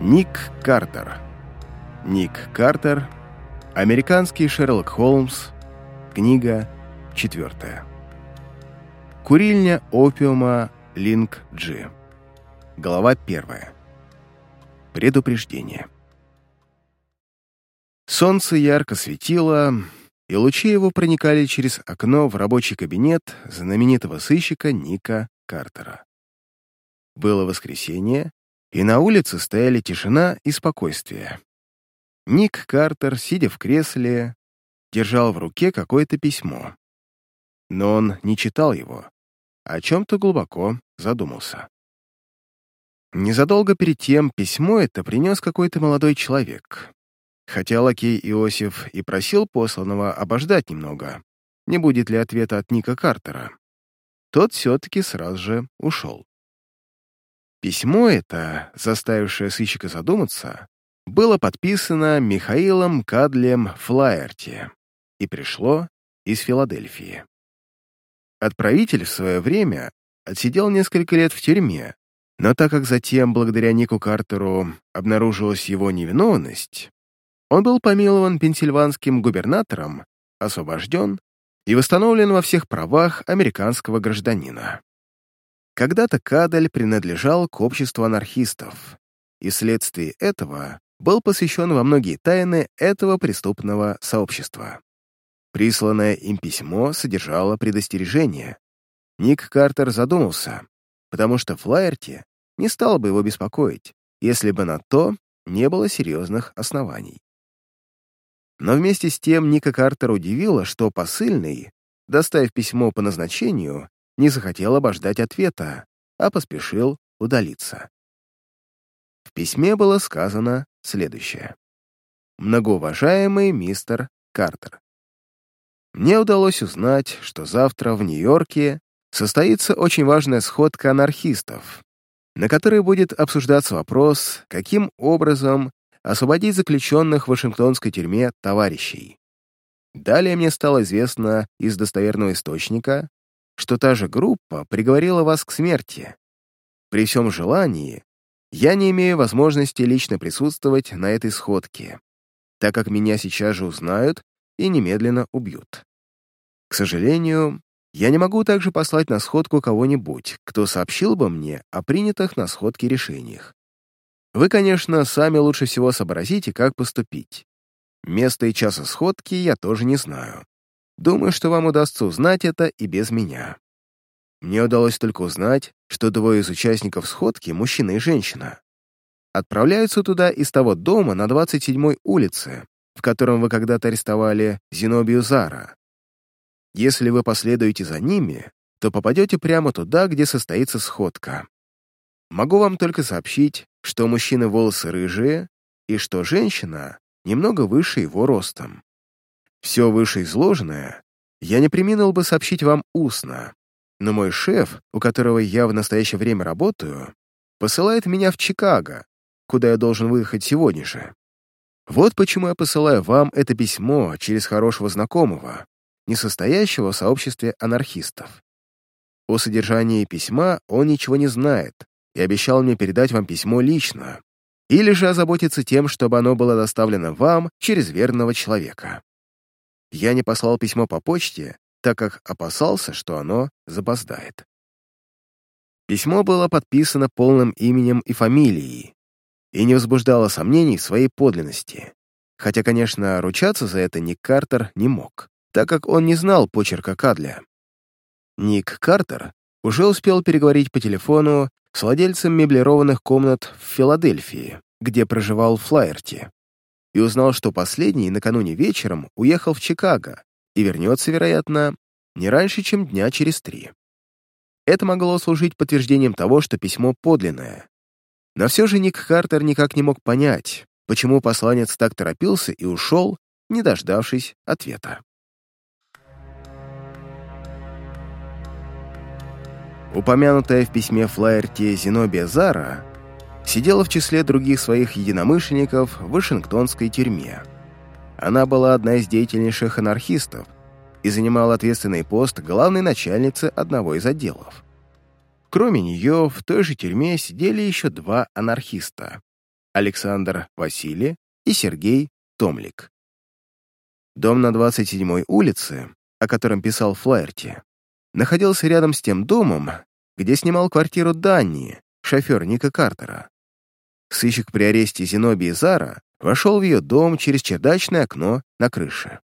Ник Картер. Ник Картер. Американский Шерлок Холмс. Книга четвертая. Курильня опиума Линк Джи. Глава первая. Предупреждение. Солнце ярко светило, и лучи его проникали через окно в рабочий кабинет знаменитого сыщика Ника Картера. Было воскресенье, и на улице стояли тишина и спокойствие. Ник Картер, сидя в кресле, держал в руке какое-то письмо. Но он не читал его, а о чем-то глубоко задумался. Незадолго перед тем письмо это принес какой-то молодой человек. Хотя лакей Иосиф и просил посланного обождать немного, не будет ли ответа от Ника Картера, тот все-таки сразу же ушел. Письмо это, заставившее сыщика задуматься, было подписано Михаилом Кадлем Флаерти и пришло из Филадельфии. Отправитель в свое время отсидел несколько лет в тюрьме, но так как затем, благодаря Нику Картеру, обнаружилась его невиновность, он был помилован пенсильванским губернатором, освобожден и восстановлен во всех правах американского гражданина. Когда-то Кадель принадлежал к обществу анархистов, и вследствие этого был посвящен во многие тайны этого преступного сообщества. Присланное им письмо содержало предостережение. Ник Картер задумался, потому что Флаерти не стал бы его беспокоить, если бы на то не было серьезных оснований. Но вместе с тем Ника Картер удивило, что посыльный, доставив письмо по назначению, не захотел обождать ответа, а поспешил удалиться. В письме было сказано следующее. «Многоуважаемый мистер Картер, мне удалось узнать, что завтра в Нью-Йорке состоится очень важная сходка анархистов, на которой будет обсуждаться вопрос, каким образом освободить заключенных в Вашингтонской тюрьме товарищей. Далее мне стало известно из достоверного источника, что та же группа приговорила вас к смерти. При всем желании я не имею возможности лично присутствовать на этой сходке, так как меня сейчас же узнают и немедленно убьют. К сожалению, я не могу также послать на сходку кого-нибудь, кто сообщил бы мне о принятых на сходке решениях. Вы, конечно, сами лучше всего сообразите, как поступить. Место и часа сходки я тоже не знаю. Думаю, что вам удастся узнать это и без меня. Мне удалось только узнать, что двое из участников сходки, мужчина и женщина, отправляются туда из того дома на 27-й улице, в котором вы когда-то арестовали Зенобию Зара. Если вы последуете за ними, то попадете прямо туда, где состоится сходка. Могу вам только сообщить, что у мужчины волосы рыжие и что женщина немного выше его ростом. Все вышеизложенное я не приминул бы сообщить вам устно, но мой шеф, у которого я в настоящее время работаю, посылает меня в Чикаго, куда я должен выехать сегодня же. Вот почему я посылаю вам это письмо через хорошего знакомого, не состоящего в сообществе анархистов. О содержании письма он ничего не знает, и обещал мне передать вам письмо лично, или же озаботиться тем, чтобы оно было доставлено вам через верного человека. Я не послал письмо по почте, так как опасался, что оно запоздает. Письмо было подписано полным именем и фамилией и не возбуждало сомнений в своей подлинности, хотя, конечно, ручаться за это Ник Картер не мог, так как он не знал почерка Кадля. Ник Картер уже успел переговорить по телефону с владельцем меблированных комнат в Филадельфии, где проживал Флаерти, и узнал, что последний накануне вечером уехал в Чикаго и вернется, вероятно, не раньше, чем дня через три. Это могло служить подтверждением того, что письмо подлинное. Но все же Ник Картер никак не мог понять, почему посланец так торопился и ушел, не дождавшись ответа. Упомянутая в письме Флаерти Зенобия Зара сидела в числе других своих единомышленников в Вашингтонской тюрьме. Она была одна из деятельнейших анархистов и занимала ответственный пост главной начальницы одного из отделов. Кроме нее, в той же тюрьме сидели еще два анархиста. Александр Василий и Сергей Томлик. Дом на 27-й улице, о котором писал Флаерти, находился рядом с тем домом, где снимал квартиру Данни, шофер Ника Картера. Сыщик при аресте Зенобии Зара вошел в ее дом через чердачное окно на крыше.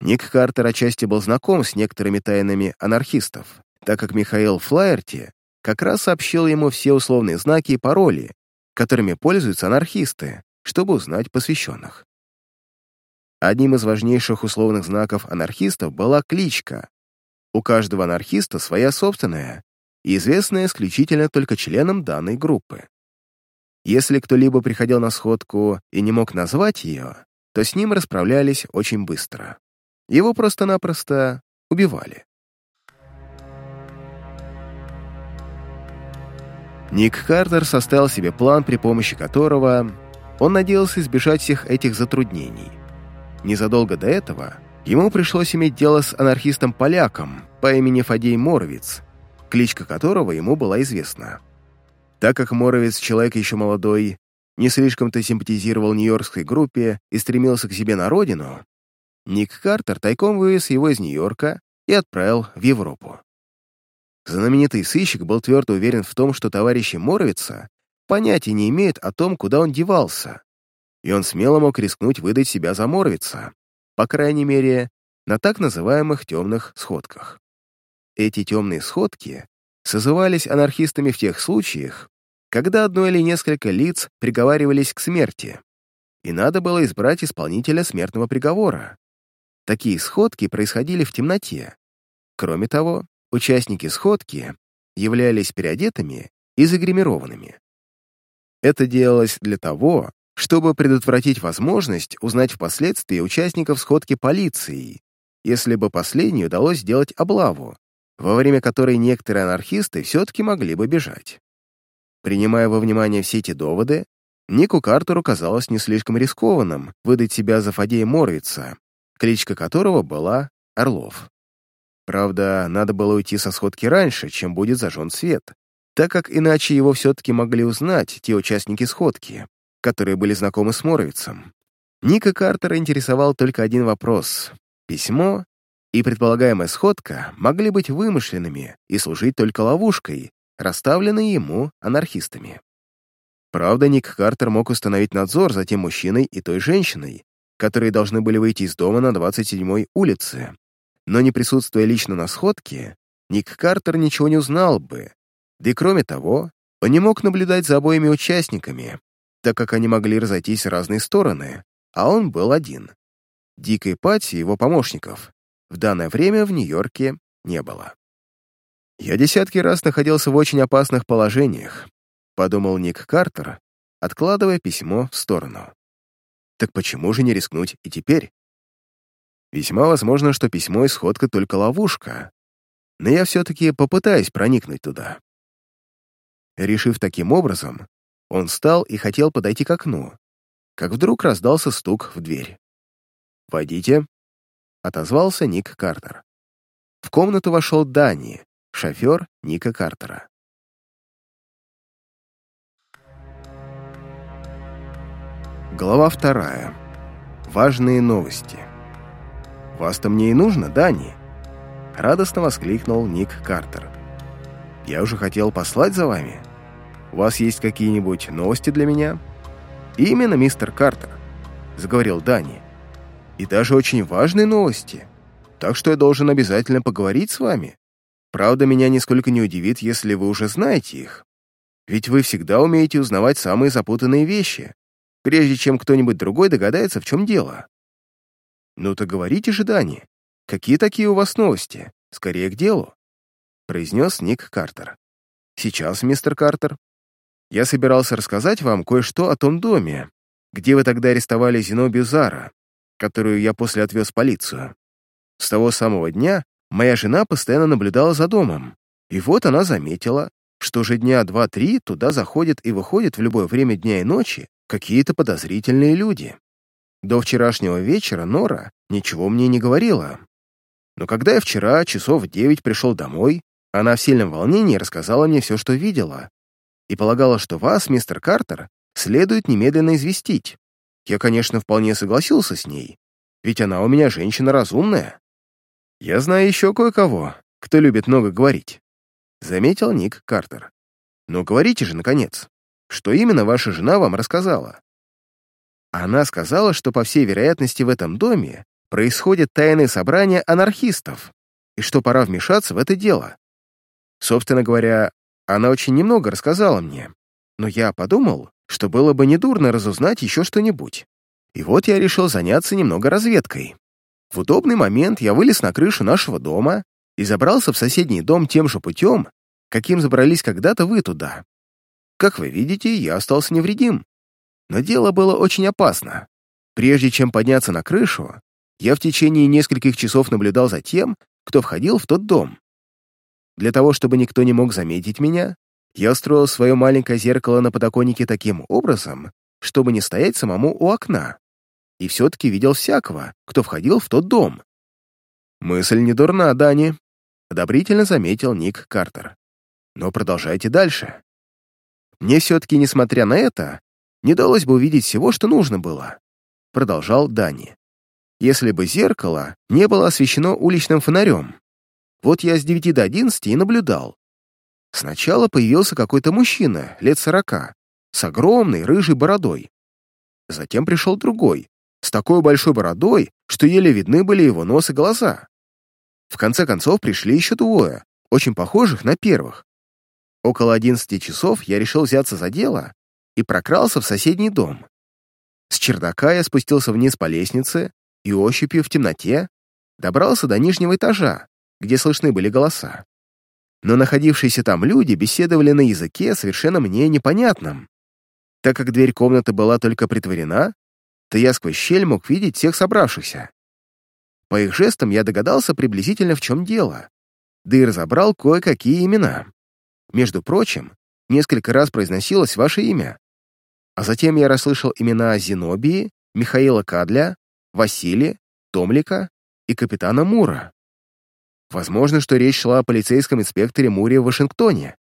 Ник Картер отчасти был знаком с некоторыми тайнами анархистов, так как Михаил Флаерти как раз сообщил ему все условные знаки и пароли, которыми пользуются анархисты, чтобы узнать посвященных. Одним из важнейших условных знаков анархистов была кличка. У каждого анархиста своя собственная, известная исключительно только членам данной группы. Если кто-либо приходил на сходку и не мог назвать ее, то с ним расправлялись очень быстро. Его просто-напросто убивали. Ник Картер составил себе план, при помощи которого он надеялся избежать всех этих затруднений. Незадолго до этого ему пришлось иметь дело с анархистом-поляком по имени Фадей Моровиц, кличка которого ему была известна. Так как Моровиц, человек еще молодой, не слишком-то симпатизировал нью-йоркской группе и стремился к себе на родину, Ник Картер тайком вывез его из Нью-Йорка и отправил в Европу. Знаменитый сыщик был твердо уверен в том, что товарищи Моровица понятия не имеют о том, куда он девался, и он смело мог рискнуть выдать себя за Моровица, по крайней мере, на так называемых темных сходках. Эти темные сходки созывались анархистами в тех случаях, когда одно или несколько лиц приговаривались к смерти, и надо было избрать исполнителя смертного приговора. Такие сходки происходили в темноте. Кроме того, Участники сходки являлись переодетыми и загримированными. Это делалось для того, чтобы предотвратить возможность узнать впоследствии участников сходки полиции, если бы последней удалось сделать облаву, во время которой некоторые анархисты все-таки могли бы бежать. Принимая во внимание все эти доводы, Нику Картеру казалось не слишком рискованным выдать себя за Фадея Моровица, кличка которого была Орлов. Правда, надо было уйти со сходки раньше, чем будет зажжен свет, так как иначе его все-таки могли узнать те участники сходки, которые были знакомы с Моровицем. Ника Картера интересовал только один вопрос — письмо и предполагаемая сходка могли быть вымышленными и служить только ловушкой, расставленной ему анархистами. Правда, Ник Картер мог установить надзор за тем мужчиной и той женщиной, которые должны были выйти из дома на 27-й улице, но не присутствуя лично на сходке, Ник Картер ничего не узнал бы. Да и кроме того, он не мог наблюдать за обоими участниками, так как они могли разойтись в разные стороны, а он был один. Дикой Пати и его помощников в данное время в Нью-Йорке не было. «Я десятки раз находился в очень опасных положениях», подумал Ник Картер, откладывая письмо в сторону. «Так почему же не рискнуть и теперь?» Весьма возможно, что письмо и сходка только ловушка, но я все-таки попытаюсь проникнуть туда. Решив таким образом, он встал и хотел подойти к окну, как вдруг раздался стук в дверь. «Войдите», — отозвался Ник Картер. В комнату вошел Дани, шофер Ника Картера. Глава вторая. Важные новости. «Вас-то мне и нужно, Дани!» Радостно воскликнул Ник Картер. «Я уже хотел послать за вами. У вас есть какие-нибудь новости для меня?» «Именно, мистер Картер», — заговорил Дани. «И даже очень важные новости. Так что я должен обязательно поговорить с вами. Правда, меня нисколько не удивит, если вы уже знаете их. Ведь вы всегда умеете узнавать самые запутанные вещи, прежде чем кто-нибудь другой догадается, в чем дело. «Ну-то говорите же, Дани, какие такие у вас новости? Скорее к делу», — произнес Ник Картер. «Сейчас, мистер Картер. Я собирался рассказать вам кое-что о том доме, где вы тогда арестовали Зенобию Зара, которую я после отвез в полицию. С того самого дня моя жена постоянно наблюдала за домом, и вот она заметила, что же дня два-три туда заходят и выходят в любое время дня и ночи какие-то подозрительные люди. До вчерашнего вечера Нора ничего мне не говорила. Но когда я вчера часов в девять пришел домой, она в сильном волнении рассказала мне все, что видела, и полагала, что вас, мистер Картер, следует немедленно известить. Я, конечно, вполне согласился с ней, ведь она у меня женщина разумная. Я знаю еще кое-кого, кто любит много говорить. Заметил Ник Картер. Но говорите же, наконец, что именно ваша жена вам рассказала? Она сказала, что, по всей вероятности, в этом доме происходит тайное собрание анархистов, и что пора вмешаться в это дело. Собственно говоря, она очень немного рассказала мне, но я подумал, что было бы недурно разузнать еще что-нибудь. И вот я решил заняться немного разведкой. В удобный момент я вылез на крышу нашего дома и забрался в соседний дом тем же путем, каким забрались когда-то вы туда. Как вы видите, я остался невредим. Но дело было очень опасно. Прежде чем подняться на крышу, я в течение нескольких часов наблюдал за тем, кто входил в тот дом. Для того, чтобы никто не мог заметить меня, я устроил свое маленькое зеркало на подоконнике таким образом, чтобы не стоять самому у окна, и все-таки видел всякого, кто входил в тот дом. «Мысль не дурна, Дани», — одобрительно заметил Ник Картер. «Но продолжайте дальше. Мне все-таки, несмотря на это, не удалось бы увидеть всего, что нужно было», — продолжал Дани. «Если бы зеркало не было освещено уличным фонарем, вот я с 9 до 11 и наблюдал. Сначала появился какой-то мужчина, лет сорока, с огромной рыжей бородой. Затем пришел другой, с такой большой бородой, что еле видны были его нос и глаза. В конце концов пришли еще двое, очень похожих на первых. Около 11 часов я решил взяться за дело и прокрался в соседний дом. С чердака я спустился вниз по лестнице и ощупью в темноте добрался до нижнего этажа, где слышны были голоса. Но находившиеся там люди беседовали на языке, совершенно мне непонятном. Так как дверь комнаты была только притворена, то я сквозь щель мог видеть всех собравшихся. По их жестам я догадался приблизительно, в чем дело, да и разобрал кое-какие имена. Между прочим, несколько раз произносилось ваше имя. А затем я расслышал имена Зенобии, Михаила Кадля, Василия, Томлика и капитана Мура. Возможно, что речь шла о полицейском инспекторе Муре в Вашингтоне.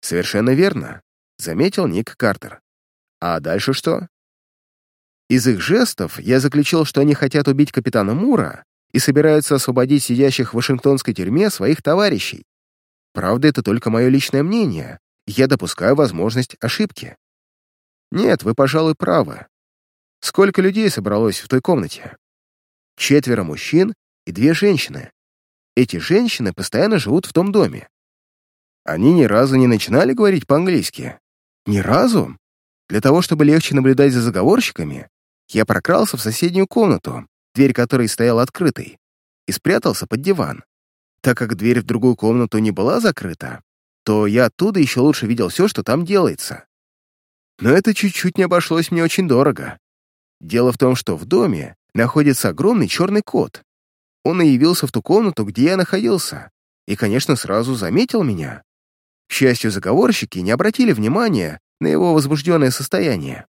Совершенно верно, заметил Ник Картер. А дальше что? Из их жестов я заключил, что они хотят убить капитана Мура и собираются освободить сидящих в Вашингтонской тюрьме своих товарищей. Правда, это только мое личное мнение, я допускаю возможность ошибки. Нет, вы, пожалуй, правы. Сколько людей собралось в той комнате? Четверо мужчин и две женщины. Эти женщины постоянно живут в том доме. Они ни разу не начинали говорить по-английски. Ни разу? Для того, чтобы легче наблюдать за заговорщиками, я прокрался в соседнюю комнату, дверь которой стояла открытой, и спрятался под диван. Так как дверь в другую комнату не была закрыта, то я оттуда еще лучше видел все, что там делается. Но это чуть-чуть не обошлось мне очень дорого. Дело в том, что в доме находится огромный черный кот, он и явился в ту комнату, где я находился, и, конечно, сразу заметил меня. К счастью, заговорщики не обратили внимания на его возбужденное состояние.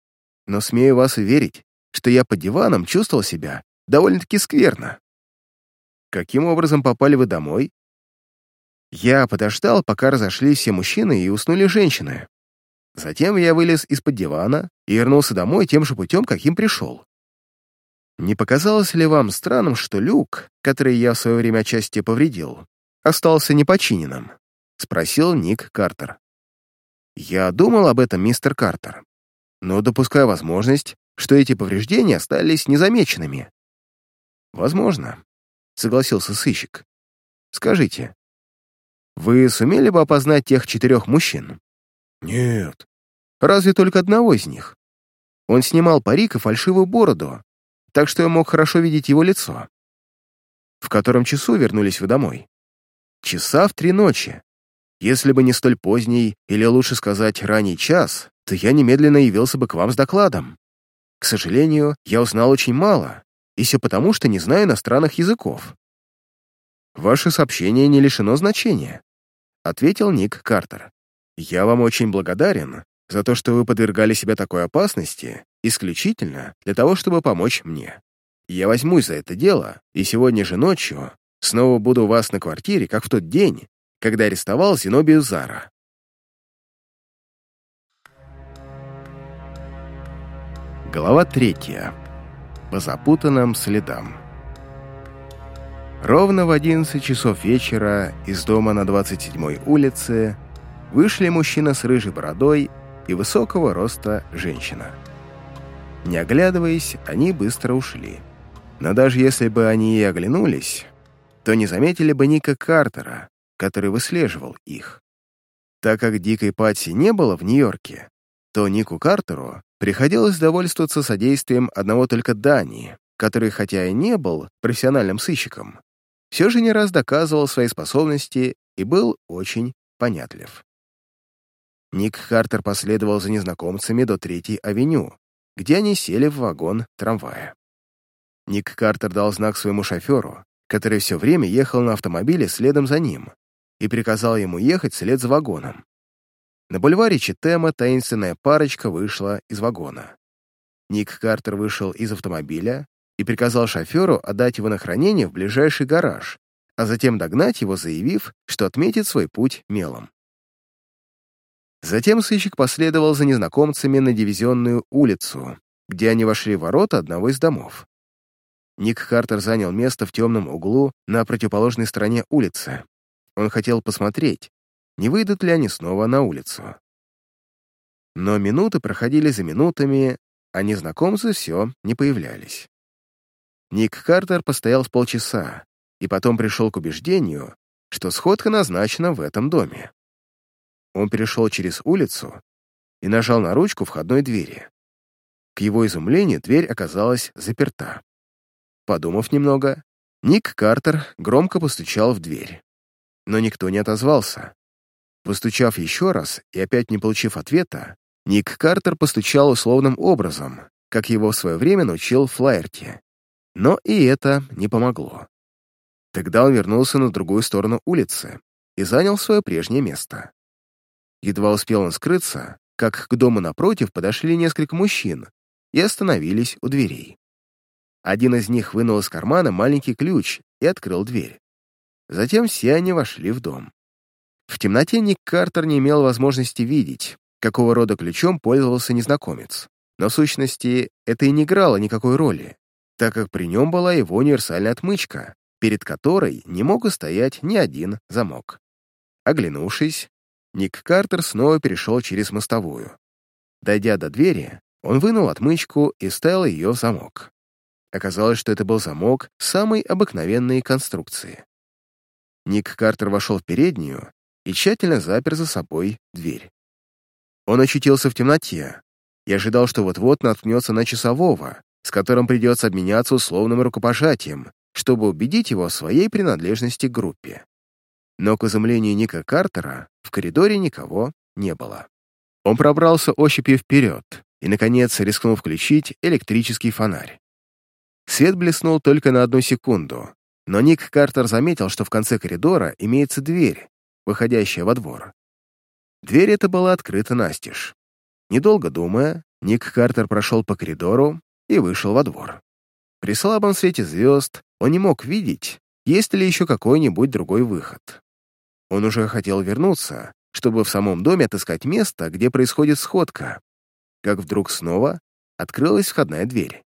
Но смею вас уверить, что я под диваном чувствовал себя довольно-таки скверно. Каким образом попали вы домой? Я подождал, пока разошлись все мужчины и уснули женщины. Затем я вылез из-под дивана и вернулся домой тем же путем, каким пришел. Не показалось ли вам странным, что люк, который я в свое время отчасти повредил, остался непочиненным?» — спросил Ник Картер. «Я думал об этом, мистер Картер, но допускаю возможность, что эти повреждения остались незамеченными». «Возможно», — согласился сыщик. «Скажите, вы сумели бы опознать тех четырех мужчин?» «Нет». «Разве только одного из них?» Он снимал парик и фальшивую бороду, так что я мог хорошо видеть его лицо. В котором часу вернулись вы домой? Часа в три ночи. Если бы не столь поздний, или лучше сказать, ранний час, то я немедленно явился бы к вам с докладом. К сожалению, я узнал очень мало, и все потому, что не знаю иностранных языков. Ваше сообщение не лишено значения, ответил Ник Картер. Я вам очень благодарен за то, что вы подвергали себя такой опасности исключительно для того, чтобы помочь мне. Я возьмусь за это дело, и сегодня же ночью снова буду у вас на квартире, как в тот день, когда арестовал Зенобию Зара. Глава третья. По запутанным следам. Ровно в 11 часов вечера из дома на 27-й улице вышли мужчина с рыжей бородой и высокого роста женщина. Не оглядываясь, они быстро ушли. Но даже если бы они и оглянулись, то не заметили бы Ника Картера, который выслеживал их. Так как Дикой Патси не было в Нью-Йорке, то Нику Картеру приходилось довольствоваться содействием одного только Дани, который, хотя и не был профессиональным сыщиком, все же не раз доказывал свои способности и был очень понятлив. Ник Картер последовал за незнакомцами до Третьей авеню, где они сели в вагон трамвая. Ник Картер дал знак своему шоферу, который все время ехал на автомобиле следом за ним, и приказал ему ехать вслед за вагоном. На бульваре Читема таинственная парочка вышла из вагона. Ник Картер вышел из автомобиля и приказал шоферу отдать его на хранение в ближайший гараж, а затем догнать его, заявив, что отметит свой путь мелом. Затем сыщик последовал за незнакомцами на дивизионную улицу, где они вошли в ворота одного из домов. Ник Картер занял место в темном углу на противоположной стороне улицы. Он хотел посмотреть, не выйдут ли они снова на улицу. Но минуты проходили за минутами, а незнакомцы все не появлялись. Ник Картер постоял с полчаса и потом пришел к убеждению, что сходка назначена в этом доме. Он перешел через улицу и нажал на ручку входной двери. К его изумлению дверь оказалась заперта. Подумав немного, Ник Картер громко постучал в дверь. Но никто не отозвался. Постучав еще раз и опять не получив ответа, Ник Картер постучал условным образом, как его в свое время научил Флаерти. Но и это не помогло. Тогда он вернулся на другую сторону улицы и занял свое прежнее место. Едва успел он скрыться, как к дому напротив подошли несколько мужчин и остановились у дверей. Один из них вынул из кармана маленький ключ и открыл дверь. Затем все они вошли в дом. В темноте Ник Картер не имел возможности видеть, какого рода ключом пользовался незнакомец. Но в сущности это и не играло никакой роли, так как при нем была его универсальная отмычка, перед которой не мог устоять ни один замок. Оглянувшись, Ник Картер снова перешел через мостовую. Дойдя до двери, он вынул отмычку и вставил ее в замок. Оказалось, что это был замок самой обыкновенной конструкции. Ник Картер вошел в переднюю и тщательно запер за собой дверь. Он очутился в темноте и ожидал, что вот-вот наткнется на часового, с которым придется обменяться условным рукопожатием, чтобы убедить его в своей принадлежности к группе. Но, к изумлению Ника Картера, в коридоре никого не было. Он пробрался ощупью вперед и, наконец, рискнул включить электрический фонарь. Свет блеснул только на одну секунду, но Ник Картер заметил, что в конце коридора имеется дверь, выходящая во двор. Дверь эта была открыта настежь. Недолго думая, Ник Картер прошел по коридору и вышел во двор. При слабом свете звезд он не мог видеть, есть ли еще какой-нибудь другой выход. Он уже хотел вернуться, чтобы в самом доме отыскать место, где происходит сходка, как вдруг снова открылась входная дверь.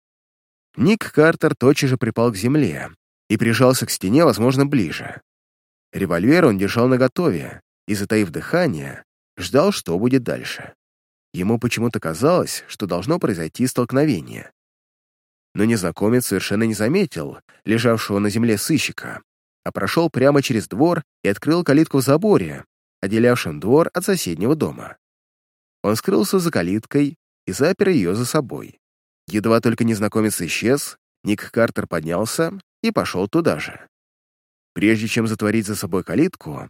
Ник Картер тотчас же припал к земле и прижался к стене, возможно, ближе. Револьвер он держал наготове и, затаив дыхание, ждал, что будет дальше. Ему почему-то казалось, что должно произойти столкновение. Но незнакомец совершенно не заметил лежавшего на земле сыщика, а прошел прямо через двор и открыл калитку в заборе, отделявшем двор от соседнего дома. Он скрылся за калиткой и запер ее за собой. Едва только незнакомец исчез, Ник Картер поднялся и пошел туда же. Прежде чем затворить за собой калитку,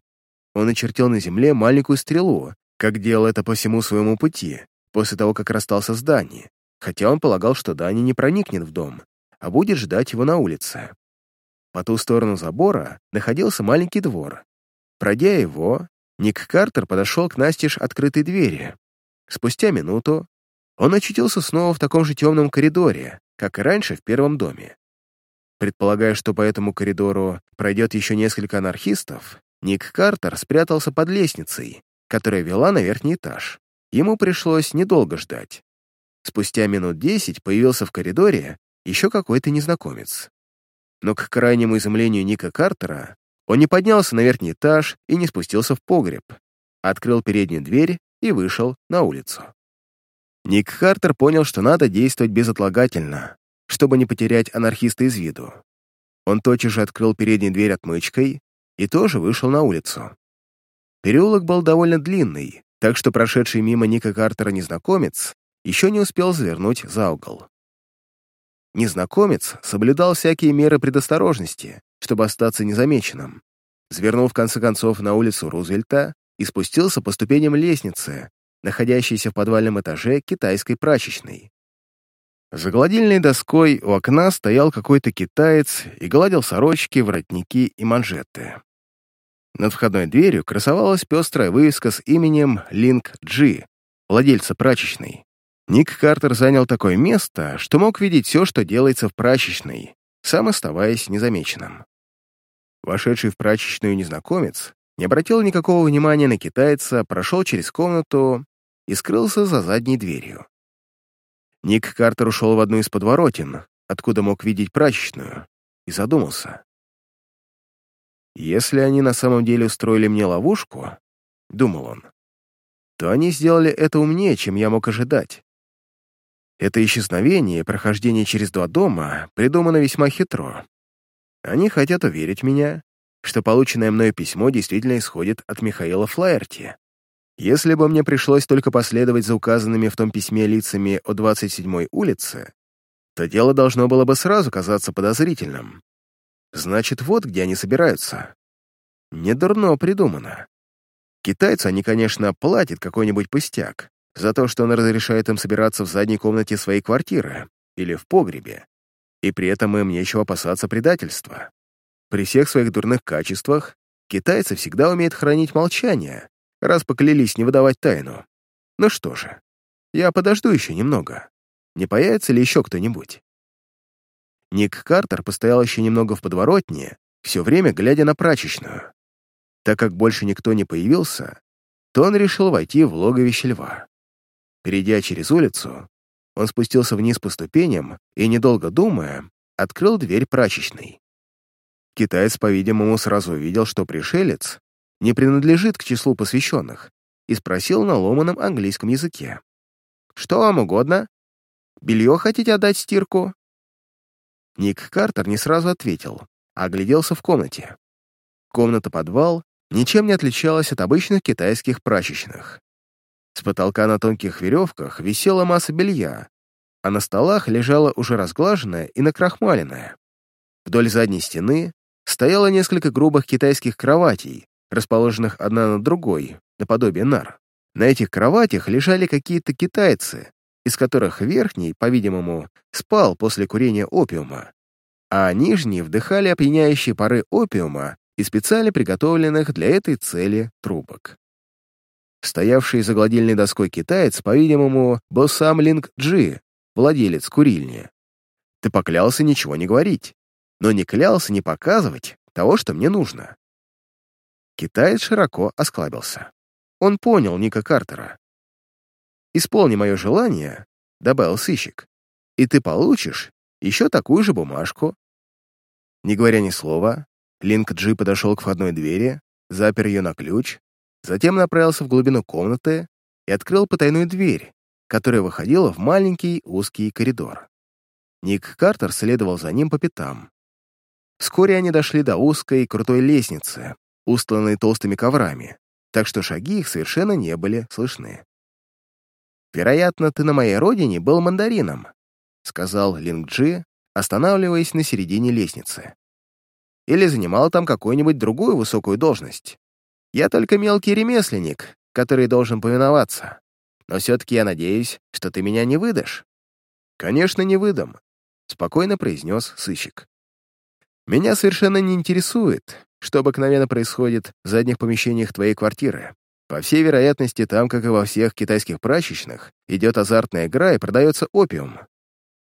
он очертил на земле маленькую стрелу, как делал это по всему своему пути, после того, как расстался с Дани, хотя он полагал, что Дани не проникнет в дом, а будет ждать его на улице. По ту сторону забора находился маленький двор. Пройдя его, Ник Картер подошел к настежь открытой двери. Спустя минуту он очутился снова в таком же темном коридоре, как и раньше в первом доме. Предполагая, что по этому коридору пройдет еще несколько анархистов, Ник Картер спрятался под лестницей, которая вела на верхний этаж. Ему пришлось недолго ждать. спустя минут десять появился в коридоре еще какой-то незнакомец. Но к крайнему изумлению Ника Картера он не поднялся на верхний этаж и не спустился в погреб, открыл переднюю дверь и вышел на улицу. Ник Картер понял, что надо действовать безотлагательно, чтобы не потерять анархиста из виду. Он тотчас же открыл переднюю дверь отмычкой и тоже вышел на улицу. Переулок был довольно длинный, так что прошедший мимо Ника Картера незнакомец еще не успел завернуть за угол. Незнакомец соблюдал всякие меры предосторожности, чтобы остаться незамеченным. Свернул в конце концов на улицу Рузвельта и спустился по ступеням лестницы, находящейся в подвальном этаже китайской прачечной. За гладильной доской у окна стоял какой-то китаец и гладил сорочки, воротники и манжеты. Над входной дверью красовалась пестрая вывеска с именем Линк Джи, владельца прачечной. Ник Картер занял такое место, что мог видеть все, что делается в прачечной, сам оставаясь незамеченным. Вошедший в прачечную незнакомец не обратил никакого внимания на китайца, прошел через комнату и скрылся за задней дверью. Ник Картер ушел в одну из подворотен, откуда мог видеть прачечную, и задумался. «Если они на самом деле устроили мне ловушку, — думал он, — то они сделали это умнее, чем я мог ожидать. Это исчезновение и прохождение через два дома придумано весьма хитро. Они хотят уверить меня, что полученное мною письмо действительно исходит от Михаила Флаерти. Если бы мне пришлось только последовать за указанными в том письме лицами о 27-й улице, то дело должно было бы сразу казаться подозрительным. Значит, вот где они собираются. Недурно придумано. Китайцу они, конечно, платят какой-нибудь пустяк за то, что он разрешает им собираться в задней комнате своей квартиры или в погребе, и при этом им нечего опасаться предательства. При всех своих дурных качествах китайцы всегда умеют хранить молчание, раз поклялись не выдавать тайну. Ну что же, я подожду еще немного. Не появится ли еще кто-нибудь? Ник Картер постоял еще немного в подворотне, все время глядя на прачечную. Так как больше никто не появился, то он решил войти в логовище льва. Перейдя через улицу, он спустился вниз по ступеням и, недолго думая, открыл дверь прачечной. Китаец, по-видимому, сразу увидел, что пришелец не принадлежит к числу посвященных, и спросил на ломаном английском языке. «Что вам угодно? Белье хотите отдать стирку?» Ник Картер не сразу ответил, а огляделся в комнате. Комната-подвал ничем не отличалась от обычных китайских прачечных. С потолка на тонких веревках висела масса белья, а на столах лежала уже разглаженная и накрахмаленная. Вдоль задней стены стояло несколько грубых китайских кроватей, расположенных одна над другой, наподобие нар. На этих кроватях лежали какие-то китайцы, из которых верхний, по-видимому, спал после курения опиума, а нижние вдыхали опьяняющие пары опиума и специально приготовленных для этой цели трубок. Стоявший за гладильной доской китаец, по-видимому, был сам Линг Джи, владелец курильни. Ты поклялся ничего не говорить, но не клялся не показывать того, что мне нужно. Китаец широко осклабился. Он понял Ника Картера. «Исполни мое желание», — добавил сыщик, «и ты получишь еще такую же бумажку». Не говоря ни слова, Линк Джи подошел к входной двери, запер ее на ключ, затем направился в глубину комнаты и открыл потайную дверь, которая выходила в маленький узкий коридор. Ник Картер следовал за ним по пятам. Вскоре они дошли до узкой крутой лестницы, устланной толстыми коврами, так что шаги их совершенно не были слышны. «Вероятно, ты на моей родине был мандарином», — сказал Лингджи, останавливаясь на середине лестницы. «Или занимал там какую-нибудь другую высокую должность. Я только мелкий ремесленник, который должен повиноваться. Но все-таки я надеюсь, что ты меня не выдашь». «Конечно, не выдам», — спокойно произнес сыщик. «Меня совершенно не интересует, что обыкновенно происходит в задних помещениях твоей квартиры. По всей вероятности, там, как и во всех китайских прачечных, идет азартная игра и продается опиум.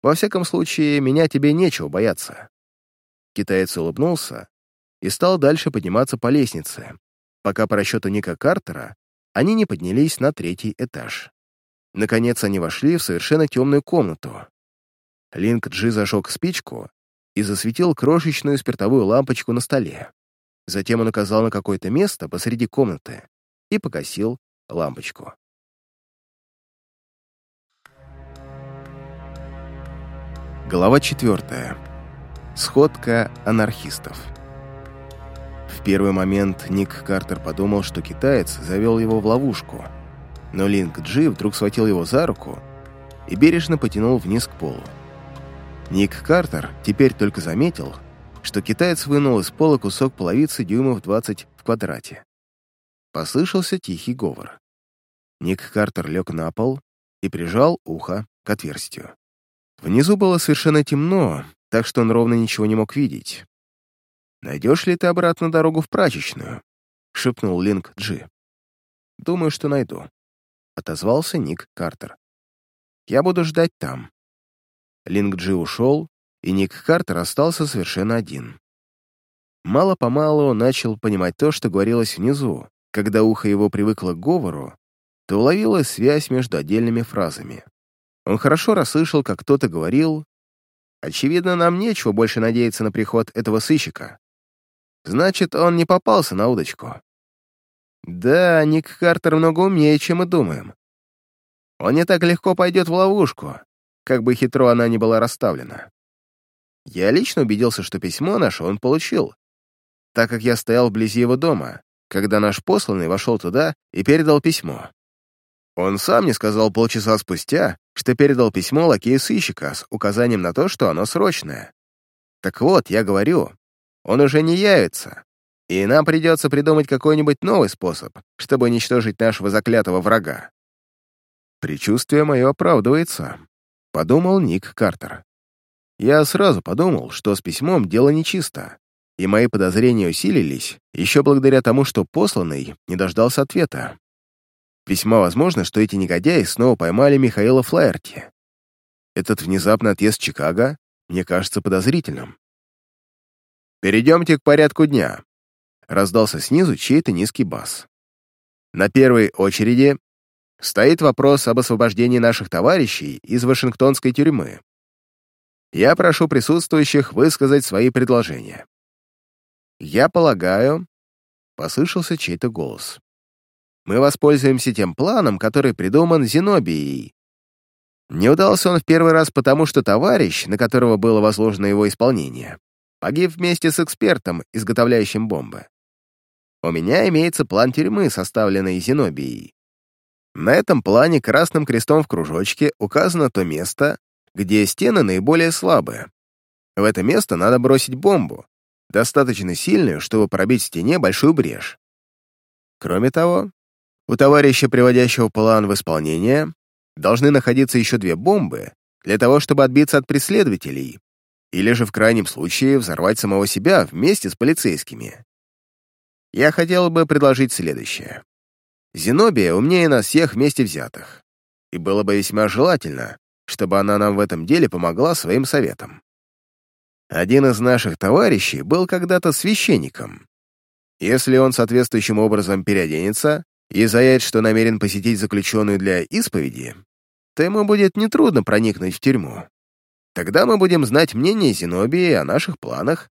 Во всяком случае, меня тебе нечего бояться». Китаец улыбнулся и стал дальше подниматься по лестнице, пока по расчету Ника Картера они не поднялись на третий этаж. Наконец они вошли в совершенно темную комнату. Линк Джи зажег спичку и засветил крошечную спиртовую лампочку на столе. Затем он указал на какое-то место посреди комнаты и погасил лампочку. Глава четвертая. Сходка анархистов. Первый момент Ник Картер подумал, что китаец завел его в ловушку, но Линк Джи вдруг схватил его за руку и бережно потянул вниз к полу. Ник Картер теперь только заметил, что китаец вынул из пола кусок половицы дюймов 20 в квадрате. Послышался тихий говор. Ник Картер лег на пол и прижал ухо к отверстию. Внизу было совершенно темно, так что он ровно ничего не мог видеть. «Найдешь ли ты обратно дорогу в прачечную?» — шепнул Линк Джи. «Думаю, что найду», — отозвался Ник Картер. «Я буду ждать там». Линк Джи ушел, и Ник Картер остался совершенно один. Мало-помалу он начал понимать то, что говорилось внизу. Когда ухо его привыкло к говору, то уловилась связь между отдельными фразами. Он хорошо расслышал, как кто-то говорил, «Очевидно, нам нечего больше надеяться на приход этого сыщика. Значит, он не попался на удочку». Да, Ник Картер много умнее, чем мы думаем. Он не так легко пойдет в ловушку, как бы хитро она ни была расставлена. Я лично убедился, что письмо наше он получил, так как я стоял вблизи его дома, когда наш посланный вошел туда и передал письмо. Он сам не сказал полчаса спустя, что передал письмо лакею сыщика с указанием на то, что оно срочное. Так вот, я говорю, он уже не явится, и нам придется придумать какой-нибудь новый способ, чтобы уничтожить нашего заклятого врага. Причувствие мое оправдывается, — подумал Ник Картер. Я сразу подумал, что с письмом дело нечисто, и мои подозрения усилились еще благодаря тому, что посланный не дождался ответа. Весьма возможно, что эти негодяи снова поймали Михаила Флаерти. Этот внезапный отъезд Чикаго мне кажется подозрительным. «Перейдемте к порядку дня», — раздался снизу чей-то низкий бас. «На первой очереди стоит вопрос об освобождении наших товарищей из Вашингтонской тюрьмы. Я прошу присутствующих высказать свои предложения». «Я полагаю», — послышался чей-то голос мы воспользуемся тем планом, который придуман Зенобией. Не удался он в первый раз потому, что товарищ, на которого было возложено его исполнение, погиб вместе с экспертом, изготовляющим бомбы. У меня имеется план тюрьмы, составленный Зенобией. На этом плане красным крестом в кружочке указано то место, где стены наиболее слабые. В это место надо бросить бомбу, достаточно сильную, чтобы пробить в стене большую брешь. Кроме того, у товарища, приводящего план в исполнение, должны находиться еще две бомбы для того, чтобы отбиться от преследователей, или же в крайнем случае взорвать самого себя вместе с полицейскими. Я хотел бы предложить следующее. Зенобия умнее нас всех вместе взятых, и было бы весьма желательно, чтобы она нам в этом деле помогла своим советом. Один из наших товарищей был когда-то священником. Если он соответствующим образом переоденется, и заявит, что намерен посетить заключенную для исповеди, то ему будет нетрудно проникнуть в тюрьму. Тогда мы будем знать мнение Зенобии о наших планах.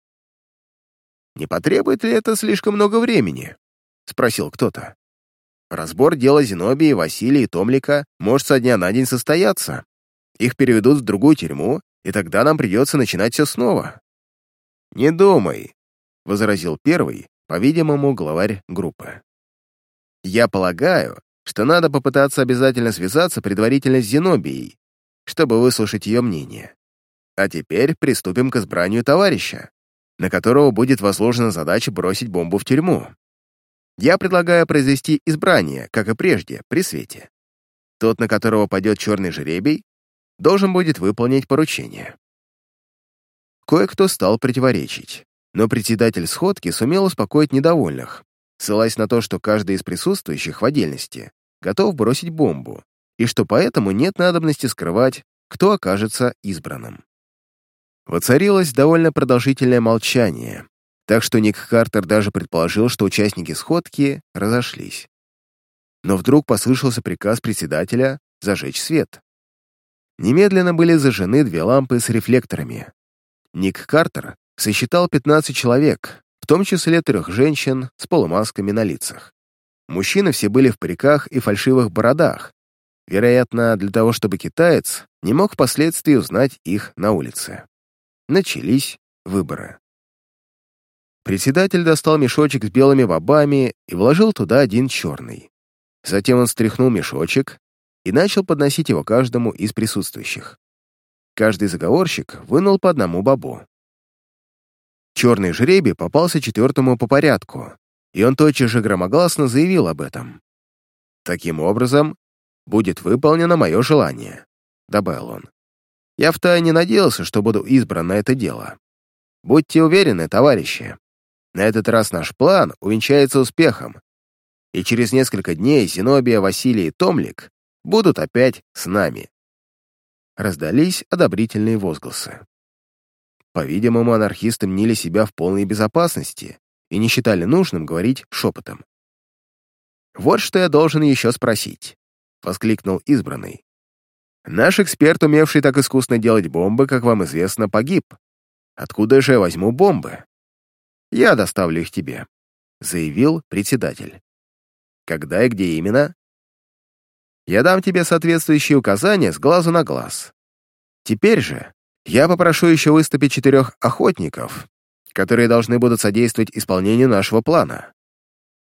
«Не потребует ли это слишком много времени?» — спросил кто-то. «Разбор дела Зенобии, Василия и Томлика может со дня на день состояться. Их переведут в другую тюрьму, и тогда нам придется начинать все снова». «Не думай», — возразил первый, по-видимому, главарь группы. Я полагаю, что надо попытаться обязательно связаться предварительно с Зенобией, чтобы выслушать ее мнение. А теперь приступим к избранию товарища, на которого будет возложена задача бросить бомбу в тюрьму. Я предлагаю произвести избрание, как и прежде, при свете. Тот, на которого пойдет черный жеребий, должен будет выполнить поручение. Кое-кто стал противоречить, но председатель сходки сумел успокоить недовольных, ссылаясь на то, что каждый из присутствующих в отдельности готов бросить бомбу, и что поэтому нет надобности скрывать, кто окажется избранным. Воцарилось довольно продолжительное молчание, так что Ник Картер даже предположил, что участники сходки разошлись. Но вдруг послышался приказ председателя зажечь свет. Немедленно были зажжены две лампы с рефлекторами. Ник Картер сосчитал 15 человек, в том числе трех женщин с полумасками на лицах. Мужчины все были в париках и фальшивых бородах, вероятно, для того, чтобы китаец не мог впоследствии узнать их на улице. Начались выборы. Председатель достал мешочек с белыми бобами и вложил туда один черный. Затем он стряхнул мешочек и начал подносить его каждому из присутствующих. Каждый заговорщик вынул по одному бобу. Черный жребий попался четвертому по порядку, и он тотчас же громогласно заявил об этом. «Таким образом, будет выполнено мое желание», — добавил он. «Я втайне надеялся, что буду избран на это дело. Будьте уверены, товарищи, на этот раз наш план увенчается успехом, и через несколько дней Зенобия, Василий и Томлик будут опять с нами». Раздались одобрительные возгласы. По-видимому, анархисты мнили себя в полной безопасности и не считали нужным говорить шепотом. «Вот что я должен еще спросить», — воскликнул избранный. «Наш эксперт, умевший так искусно делать бомбы, как вам известно, погиб. Откуда же я возьму бомбы?» «Я доставлю их тебе», — заявил председатель. «Когда и где именно?» «Я дам тебе соответствующие указания с глазу на глаз. Теперь же я попрошу еще выступить четырех охотников, которые должны будут содействовать исполнению нашего плана.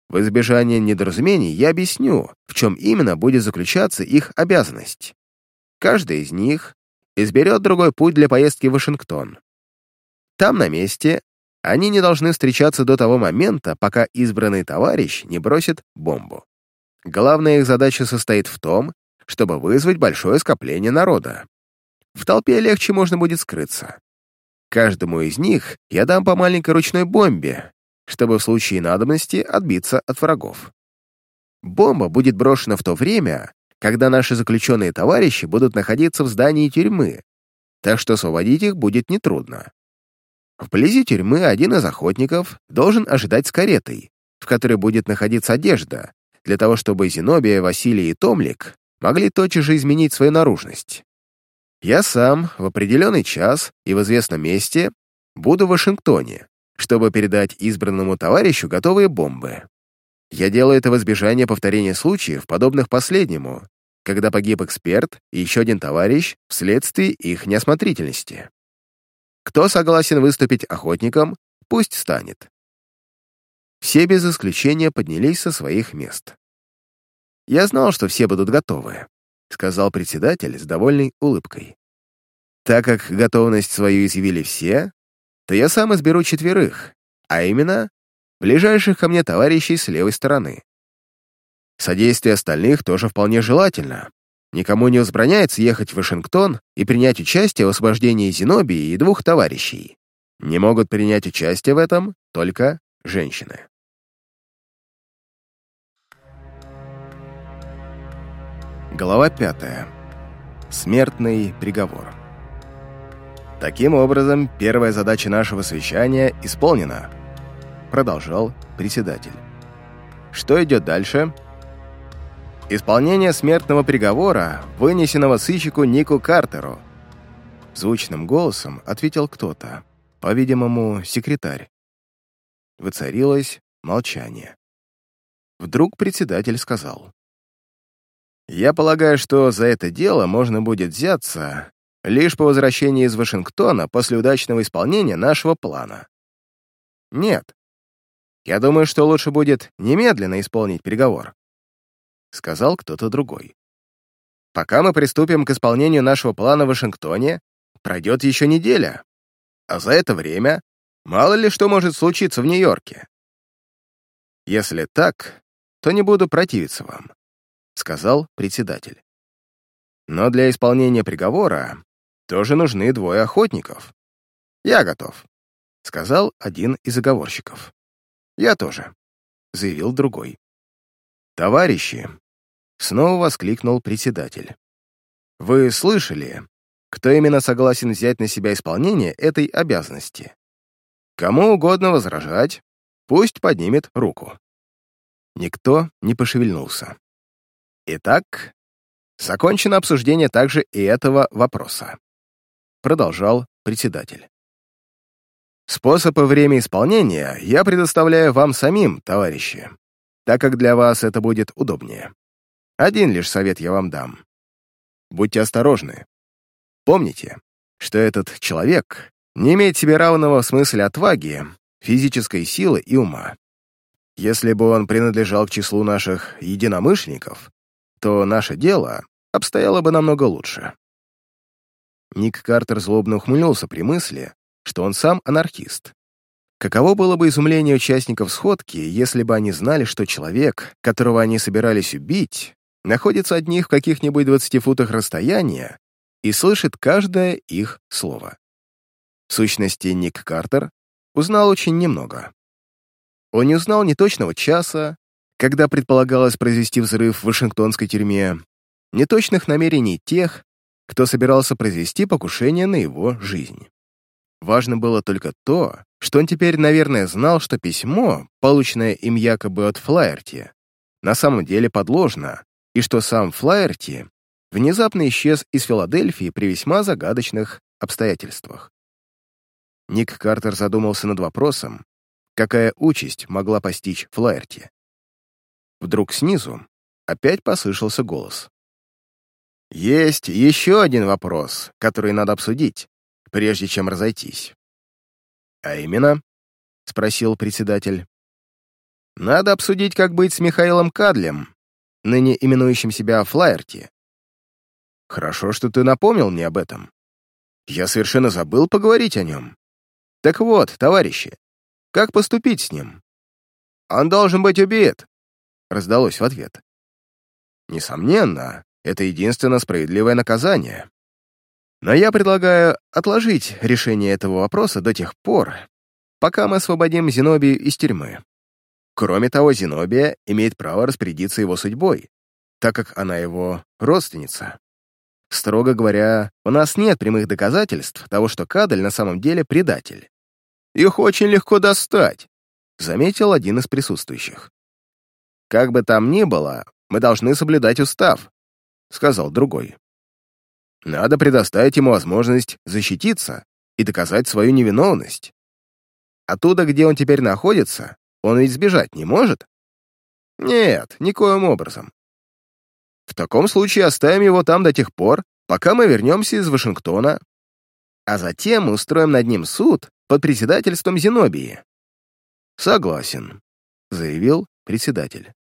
В избежание недоразумений я объясню, в чем именно будет заключаться их обязанность. Каждый из них изберет другой путь для поездки в Вашингтон. Там, на месте, они не должны встречаться до того момента, пока избранный товарищ не бросит бомбу. Главная их задача состоит в том, чтобы вызвать большое скопление народа. В толпе легче можно будет скрыться. Каждому из них я дам по маленькой ручной бомбе, чтобы в случае надобности отбиться от врагов. Бомба будет брошена в то время, когда наши заключенные товарищи будут находиться в здании тюрьмы, так что освободить их будет нетрудно. Вблизи тюрьмы один из охотников должен ожидать с каретой, в которой будет находиться одежда, для того чтобы Зенобия, Василий и Томлик могли тотчас же изменить свою наружность. Я сам в определенный час и в известном месте буду в Вашингтоне, чтобы передать избранному товарищу готовые бомбы. Я делаю это в избежание повторения случаев, подобных последнему, когда погиб эксперт и еще один товарищ вследствие их неосмотрительности. Кто согласен выступить охотником, пусть станет. Все без исключения поднялись со своих мест. Я знал, что все будут готовы. — сказал председатель с довольной улыбкой. «Так как готовность свою изъявили все, то я сам изберу четверых, а именно ближайших ко мне товарищей с левой стороны. Содействие остальных тоже вполне желательно. Никому не возбраняется ехать в Вашингтон и принять участие в освобождении Зенобии и двух товарищей. Не могут принять участие в этом только женщины. Глава 5. Смертный приговор. Таким образом, первая задача нашего совещания исполнена, продолжал председатель. Что идет дальше? Исполнение смертного приговора, вынесенного сыщику Нику Картеру. Звучным голосом ответил кто-то, по-видимому, секретарь. Воцарилось молчание. Вдруг председатель сказал. Я полагаю, что за это дело можно будет взяться лишь по возвращении из Вашингтона после удачного исполнения нашего плана. Нет. Я думаю, что лучше будет немедленно исполнить приговор, сказал кто-то другой. Пока мы приступим к исполнению нашего плана в Вашингтоне, пройдет еще неделя, а за это время мало ли что может случиться в Нью-Йорке. Если так, то не буду противиться вам. — сказал председатель. «Но для исполнения приговора тоже нужны двое охотников. Я готов», — сказал один из заговорщиков. «Я тоже», — заявил другой. «Товарищи», — снова воскликнул председатель. «Вы слышали, кто именно согласен взять на себя исполнение этой обязанности? Кому угодно возражать, пусть поднимет руку». Никто не пошевельнулся. Итак, закончено обсуждение также и этого вопроса. Продолжал председатель. Способ и время исполнения я предоставляю вам самим, товарищи, так как для вас это будет удобнее. Один лишь совет я вам дам. Будьте осторожны. Помните, что этот человек не имеет себе равного в смысле отваги, физической силы и ума. Если бы он принадлежал к числу наших единомышленников, то наше дело обстояло бы намного лучше. Ник Картер злобно ухмыльнулся при мысли, что он сам анархист. Каково было бы изумление участников сходки, если бы они знали, что человек, которого они собирались убить, находится от них в каких-нибудь 20 футах расстояния и слышит каждое их слово. В сущности, Ник Картер узнал очень немного. Он не узнал ни точного часа, когда предполагалось произвести взрыв в Вашингтонской тюрьме, ни точных намерений тех, кто собирался произвести покушение на его жизнь. Важно было только то, что он теперь, наверное, знал, что письмо, полученное им якобы от Флаерти, на самом деле подложно, и что сам Флаерти внезапно исчез из Филадельфии при весьма загадочных обстоятельствах. Ник Картер задумался над вопросом, какая участь могла постичь Флаерти. Вдруг снизу опять послышался голос. «Есть еще один вопрос, который надо обсудить прежде чем разойтись. «А именно?» — спросил председатель. «Надо обсудить, как быть с Михаилом Кадлем, ныне именующим себя Флаерти. Хорошо, что ты напомнил мне об этом. Я совершенно забыл поговорить о нем. Так вот, товарищи, как поступить с ним? Он должен быть убит!» — раздалось в ответ. «Несомненно, это единственно справедливое наказание. Но я предлагаю отложить решение этого вопроса до тех пор, пока мы освободим Зенобию из тюрьмы. Кроме того, Зенобия имеет право распорядиться его судьбой, так как она его родственница. Строго говоря, у нас нет прямых доказательств того, что Кадель на самом деле предатель. Их очень легко достать, заметил один из присутствующих. Как бы там ни было, мы должны соблюдать устав, сказал другой. Надо предоставить ему возможность защититься и доказать свою невиновность. Оттуда, где он теперь находится, он ведь сбежать не может? Нет, никоим образом. В таком случае оставим его там до тех пор, пока мы вернемся из Вашингтона, а затем устроим над ним суд под председательством Зенобии. Согласен, заявил председатель.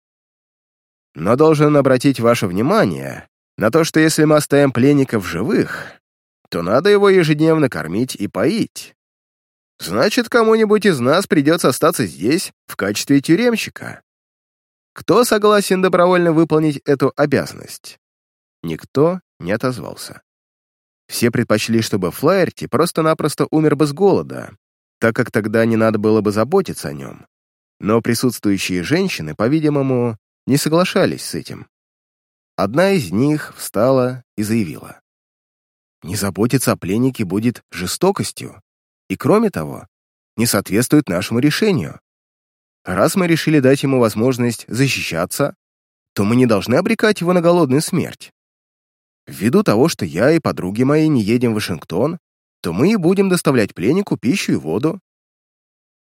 Но должен обратить ваше внимание, на то, что если мы оставим пленника в живых, то надо его ежедневно кормить и поить. Значит, кому-нибудь из нас придется остаться здесь в качестве тюремщика. Кто согласен добровольно выполнить эту обязанность? Никто не отозвался. Все предпочли, чтобы Флаерти просто-напросто умер бы с голода, так как тогда не надо было бы заботиться о нем. Но присутствующие женщины, по-видимому, не соглашались с этим. Одна из них встала и заявила. «Не заботиться о пленнике будет жестокостью, и, кроме того, не соответствует нашему решению. Раз мы решили дать ему возможность защищаться, то мы не должны обрекать его на голодную смерть. Ввиду того, что я и подруги мои не едем в Вашингтон, то мы и будем доставлять пленнику пищу и воду.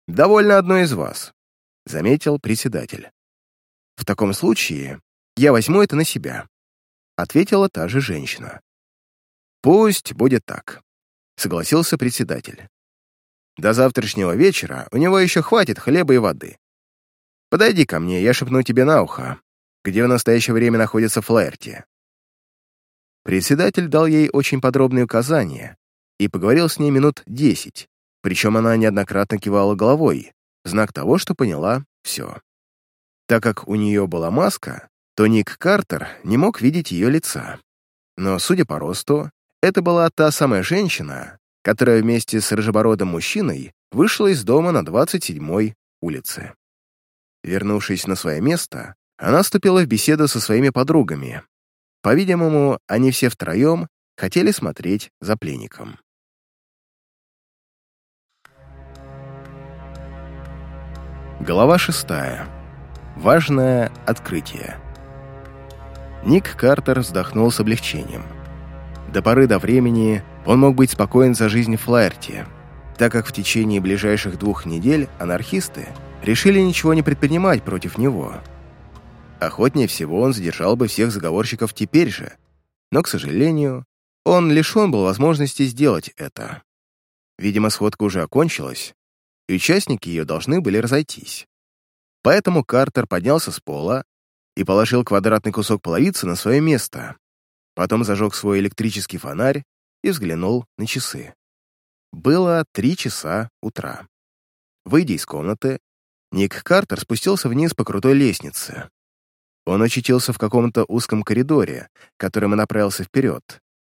«Довольно одной из вас», — заметил председатель. «В таком случае я возьму это на себя», — ответила та же женщина. «Пусть будет так», — согласился председатель. «До завтрашнего вечера у него еще хватит хлеба и воды. Подойди ко мне, я шепну тебе на ухо, где в настоящее время находится Флаерти». Председатель дал ей очень подробные указания и поговорил с ней минут десять, причем она неоднократно кивала головой, знак того, что поняла все. Так как у нее была маска, то Ник Картер не мог видеть ее лица. Но, судя по росту, это была та самая женщина, которая вместе с рыжебородым мужчиной вышла из дома на 27-й улице. Вернувшись на свое место, она вступила в беседу со своими подругами. По-видимому, они все втроем хотели смотреть за пленником. Глава шестая. Важное открытие. Ник Картер вздохнул с облегчением. До поры до времени он мог быть спокоен за жизнь в Флаерте, так как в течение ближайших двух недель анархисты решили ничего не предпринимать против него. Охотнее всего он задержал бы всех заговорщиков теперь же, но, к сожалению, он лишен был возможности сделать это. Видимо, сходка уже окончилась, и участники ее должны были разойтись. Поэтому Картер поднялся с пола и положил квадратный кусок половицы на свое место. Потом зажег свой электрический фонарь и взглянул на часы. Было три часа утра. Выйдя из комнаты, Ник Картер спустился вниз по крутой лестнице. Он очутился в каком-то узком коридоре, которым и направился вперед,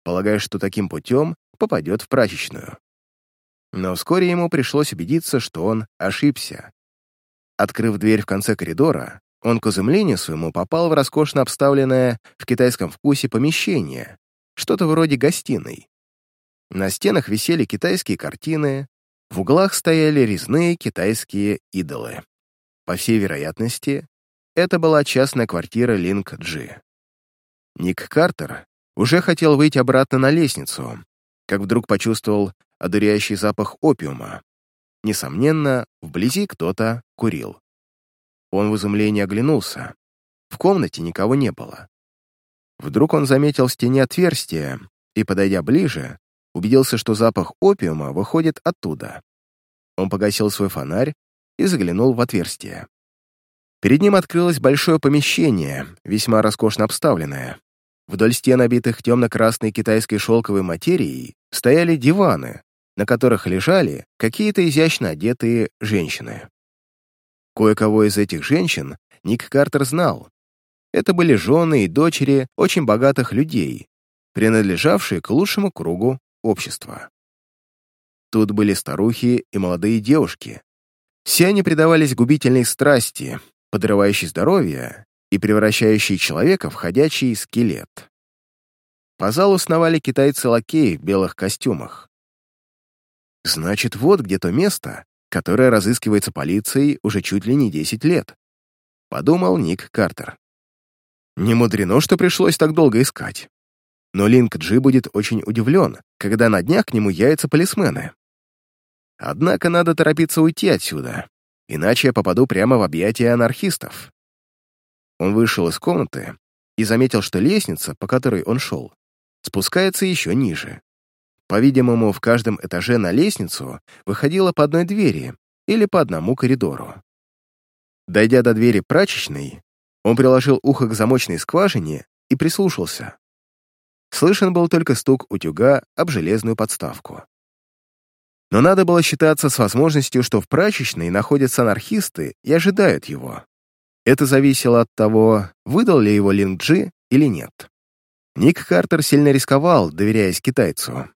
полагая, что таким путем попадет в прачечную. Но вскоре ему пришлось убедиться, что он ошибся. Открыв дверь в конце коридора, он, к изумлению своему, попал в роскошно обставленное в китайском вкусе помещение, что-то вроде гостиной. На стенах висели китайские картины, в углах стояли резные китайские идолы. По всей вероятности, это была частная квартира Линк Джи. Ник Картер уже хотел выйти обратно на лестницу, как вдруг почувствовал одуряющий запах опиума. Несомненно, вблизи кто-то курил. Он в изумлении оглянулся. В комнате никого не было. Вдруг он заметил в стене отверстие и, подойдя ближе, убедился, что запах опиума выходит оттуда. Он погасил свой фонарь и заглянул в отверстие. Перед ним открылось большое помещение, весьма роскошно обставленное. Вдоль стен, обитых темно-красной китайской шелковой материей, стояли диваны, на которых лежали какие-то изящно одетые женщины. Кое-кого из этих женщин Ник Картер знал. Это были жены и дочери очень богатых людей, принадлежавшие к лучшему кругу общества. Тут были старухи и молодые девушки. Все они предавались губительной страсти, подрывающей здоровье и превращающей человека в ходячий скелет. По залу сновали китайцы-лакеи в белых костюмах. Значит, вот где то место, которое разыскивается полицией уже чуть ли не 10 лет. Подумал Ник Картер. Не мудрено, что пришлось так долго искать. Но Линк Джи будет очень удивлен, когда на днях к нему явятся полисмены. Однако надо торопиться уйти отсюда, иначе я попаду прямо в объятия анархистов. Он вышел из комнаты и заметил, что лестница, по которой он шел, спускается еще ниже. По-видимому, в каждом этаже на лестницу выходило по одной двери или по одному коридору. Дойдя до двери прачечной, он приложил ухо к замочной скважине и прислушался. Слышен был только стук утюга об железную подставку. Но надо было считаться с возможностью, что в прачечной находятся анархисты и ожидают его. Это зависело от того, выдал ли его Линджи или нет. Ник Картер сильно рисковал, доверяясь китайцу.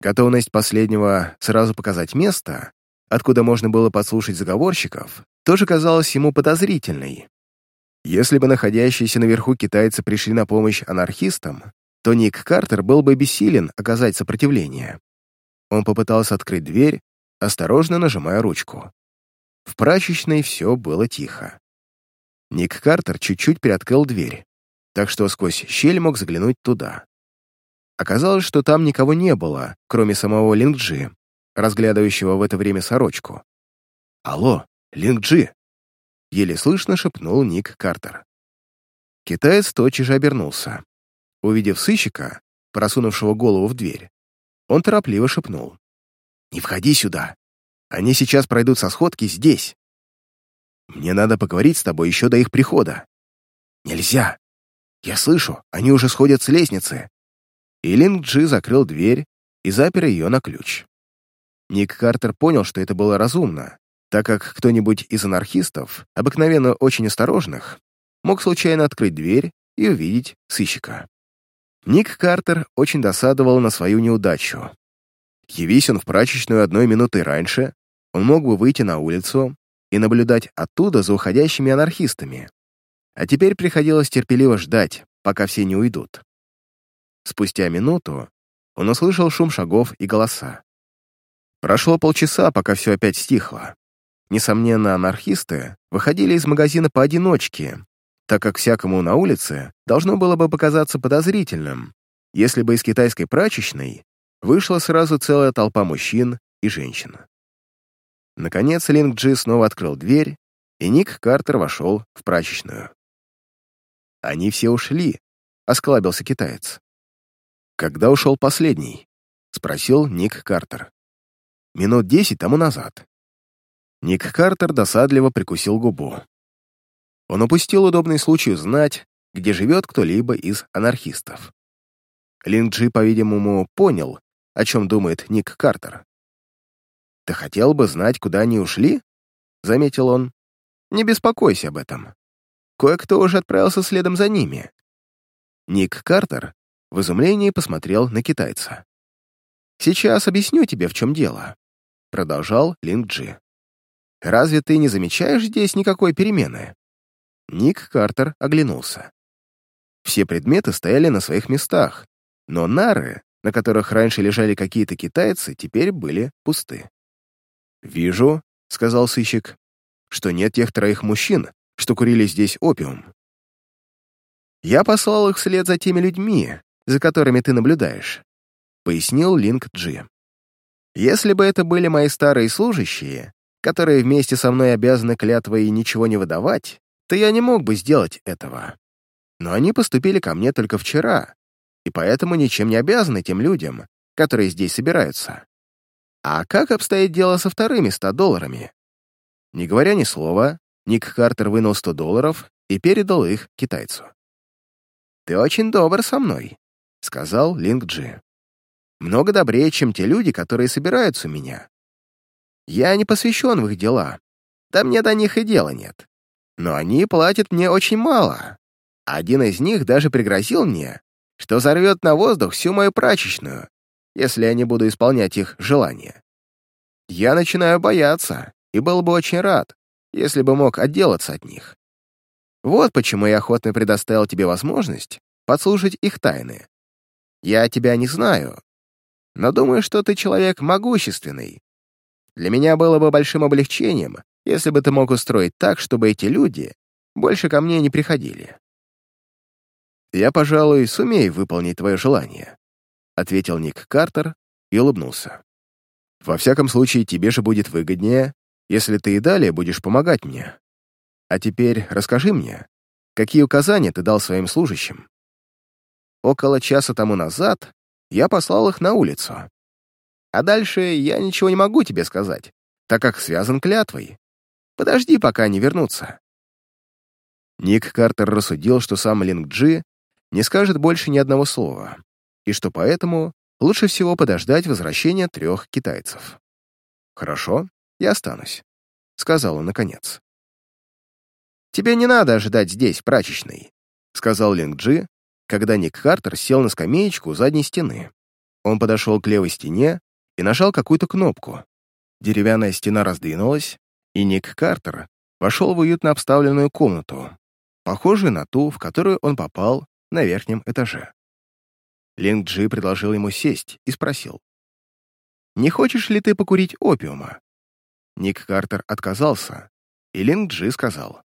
Готовность последнего сразу показать место, откуда можно было подслушать заговорщиков, тоже казалась ему подозрительной. Если бы находящиеся наверху китайцы пришли на помощь анархистам, то Ник Картер был бы бессилен оказать сопротивление. Он попытался открыть дверь, осторожно нажимая ручку. В прачечной все было тихо. Ник Картер чуть-чуть приоткрыл дверь, так что сквозь щель мог заглянуть туда. Оказалось, что там никого не было, кроме самого Лингджи, разглядывающего в это время сорочку. «Алло, Лингджи!» — еле слышно шепнул Ник Картер. Китаец тотчас же обернулся. Увидев сыщика, просунувшего голову в дверь, он торопливо шепнул. «Не входи сюда! Они сейчас пройдут со сходки здесь! Мне надо поговорить с тобой еще до их прихода!» «Нельзя! Я слышу, они уже сходят с лестницы!» И Линг Джи закрыл дверь и запер ее на ключ. Ник Картер понял, что это было разумно, так как кто-нибудь из анархистов, обыкновенно очень осторожных, мог случайно открыть дверь и увидеть сыщика. Ник Картер очень досадовал на свою неудачу. Явись он в прачечную одной минутой раньше, он мог бы выйти на улицу и наблюдать оттуда за уходящими анархистами. А теперь приходилось терпеливо ждать, пока все не уйдут. Спустя минуту он услышал шум шагов и голоса. Прошло полчаса, пока все опять стихло. Несомненно, анархисты выходили из магазина поодиночке так как всякому на улице должно было бы показаться подозрительным, если бы из китайской прачечной вышла сразу целая толпа мужчин и женщин. Наконец Линк Джи снова открыл дверь, и Ник Картер вошел в прачечную. «Они все ушли», — осклабился китаец. «Когда ушел последний?» — спросил Ник Картер. «Минут десять тому назад». Ник Картер досадливо прикусил губу. Он упустил удобный случай узнать, где живет кто-либо из анархистов. Линджи, по-видимому, понял, о чем думает Ник Картер. «Ты хотел бы знать, куда они ушли?» — заметил он. «Не беспокойся об этом. Кое-кто уже отправился следом за ними». Ник Картер в изумлении посмотрел на китайца. «Сейчас объясню тебе, в чем дело», — продолжал Линджи. «Разве ты не замечаешь здесь никакой перемены?» Ник Картер оглянулся. Все предметы стояли на своих местах, но нары, на которых раньше лежали какие-то китайцы, теперь были пусты. «Вижу», — сказал сыщик, — «что нет тех троих мужчин, что курили здесь опиум. Я послал их вслед за теми людьми, за которыми ты наблюдаешь», — пояснил Линк Джи. «Если бы это были мои старые служащие, которые вместе со мной обязаны клятвой ничего не выдавать, то я не мог бы сделать этого. Но они поступили ко мне только вчера, и поэтому ничем не обязаны тем людям, которые здесь собираются. А как обстоит дело со вторыми 100 долларами? Не говоря ни слова, Ник Картер вынул 100 долларов и передал их китайцу. «Ты очень добр со мной», — сказал Линк Джи. «Много добрее, чем те люди, которые собираются у меня. Я не посвящен в их дела, да мне до них и дела нет но они платят мне очень мало. Один из них даже пригрозил мне, что взорвет на воздух всю мою прачечную, если я не буду исполнять их желания. Я начинаю бояться и был бы очень рад, если бы мог отделаться от них. Вот почему я охотно предоставил тебе возможность подслушать их тайны. Я тебя не знаю, но думаю, что ты человек могущественный. Для меня было бы большим облегчением, если бы ты мог устроить так, чтобы эти люди больше ко мне не приходили. «Я, пожалуй, сумею выполнить твое желание», — ответил Ник Картер и улыбнулся. «Во всяком случае, тебе же будет выгоднее, если ты и далее будешь помогать мне. А теперь расскажи мне, какие указания ты дал своим служащим?» Около часа тому назад я послал их на улицу. А дальше я ничего не могу тебе сказать, так как связан клятвой. Подожди, пока они вернутся». Ник Картер рассудил, что сам Линк Джи не скажет больше ни одного слова, и что поэтому лучше всего подождать возвращения трех китайцев. «Хорошо, я останусь», — сказал он наконец. «Тебе не надо ожидать здесь, прачечной», — сказал Линк Джи, когда Ник Картер сел на скамеечку у задней стены. Он подошел к левой стене и нажал какую-то кнопку. Деревянная стена раздвинулась, и Ник Картер вошел в уютно обставленную комнату, похожую на ту, в которую он попал на верхнем этаже. Линк Джи предложил ему сесть и спросил, «Не хочешь ли ты покурить опиума?» Ник Картер отказался, и Линк Джи сказал,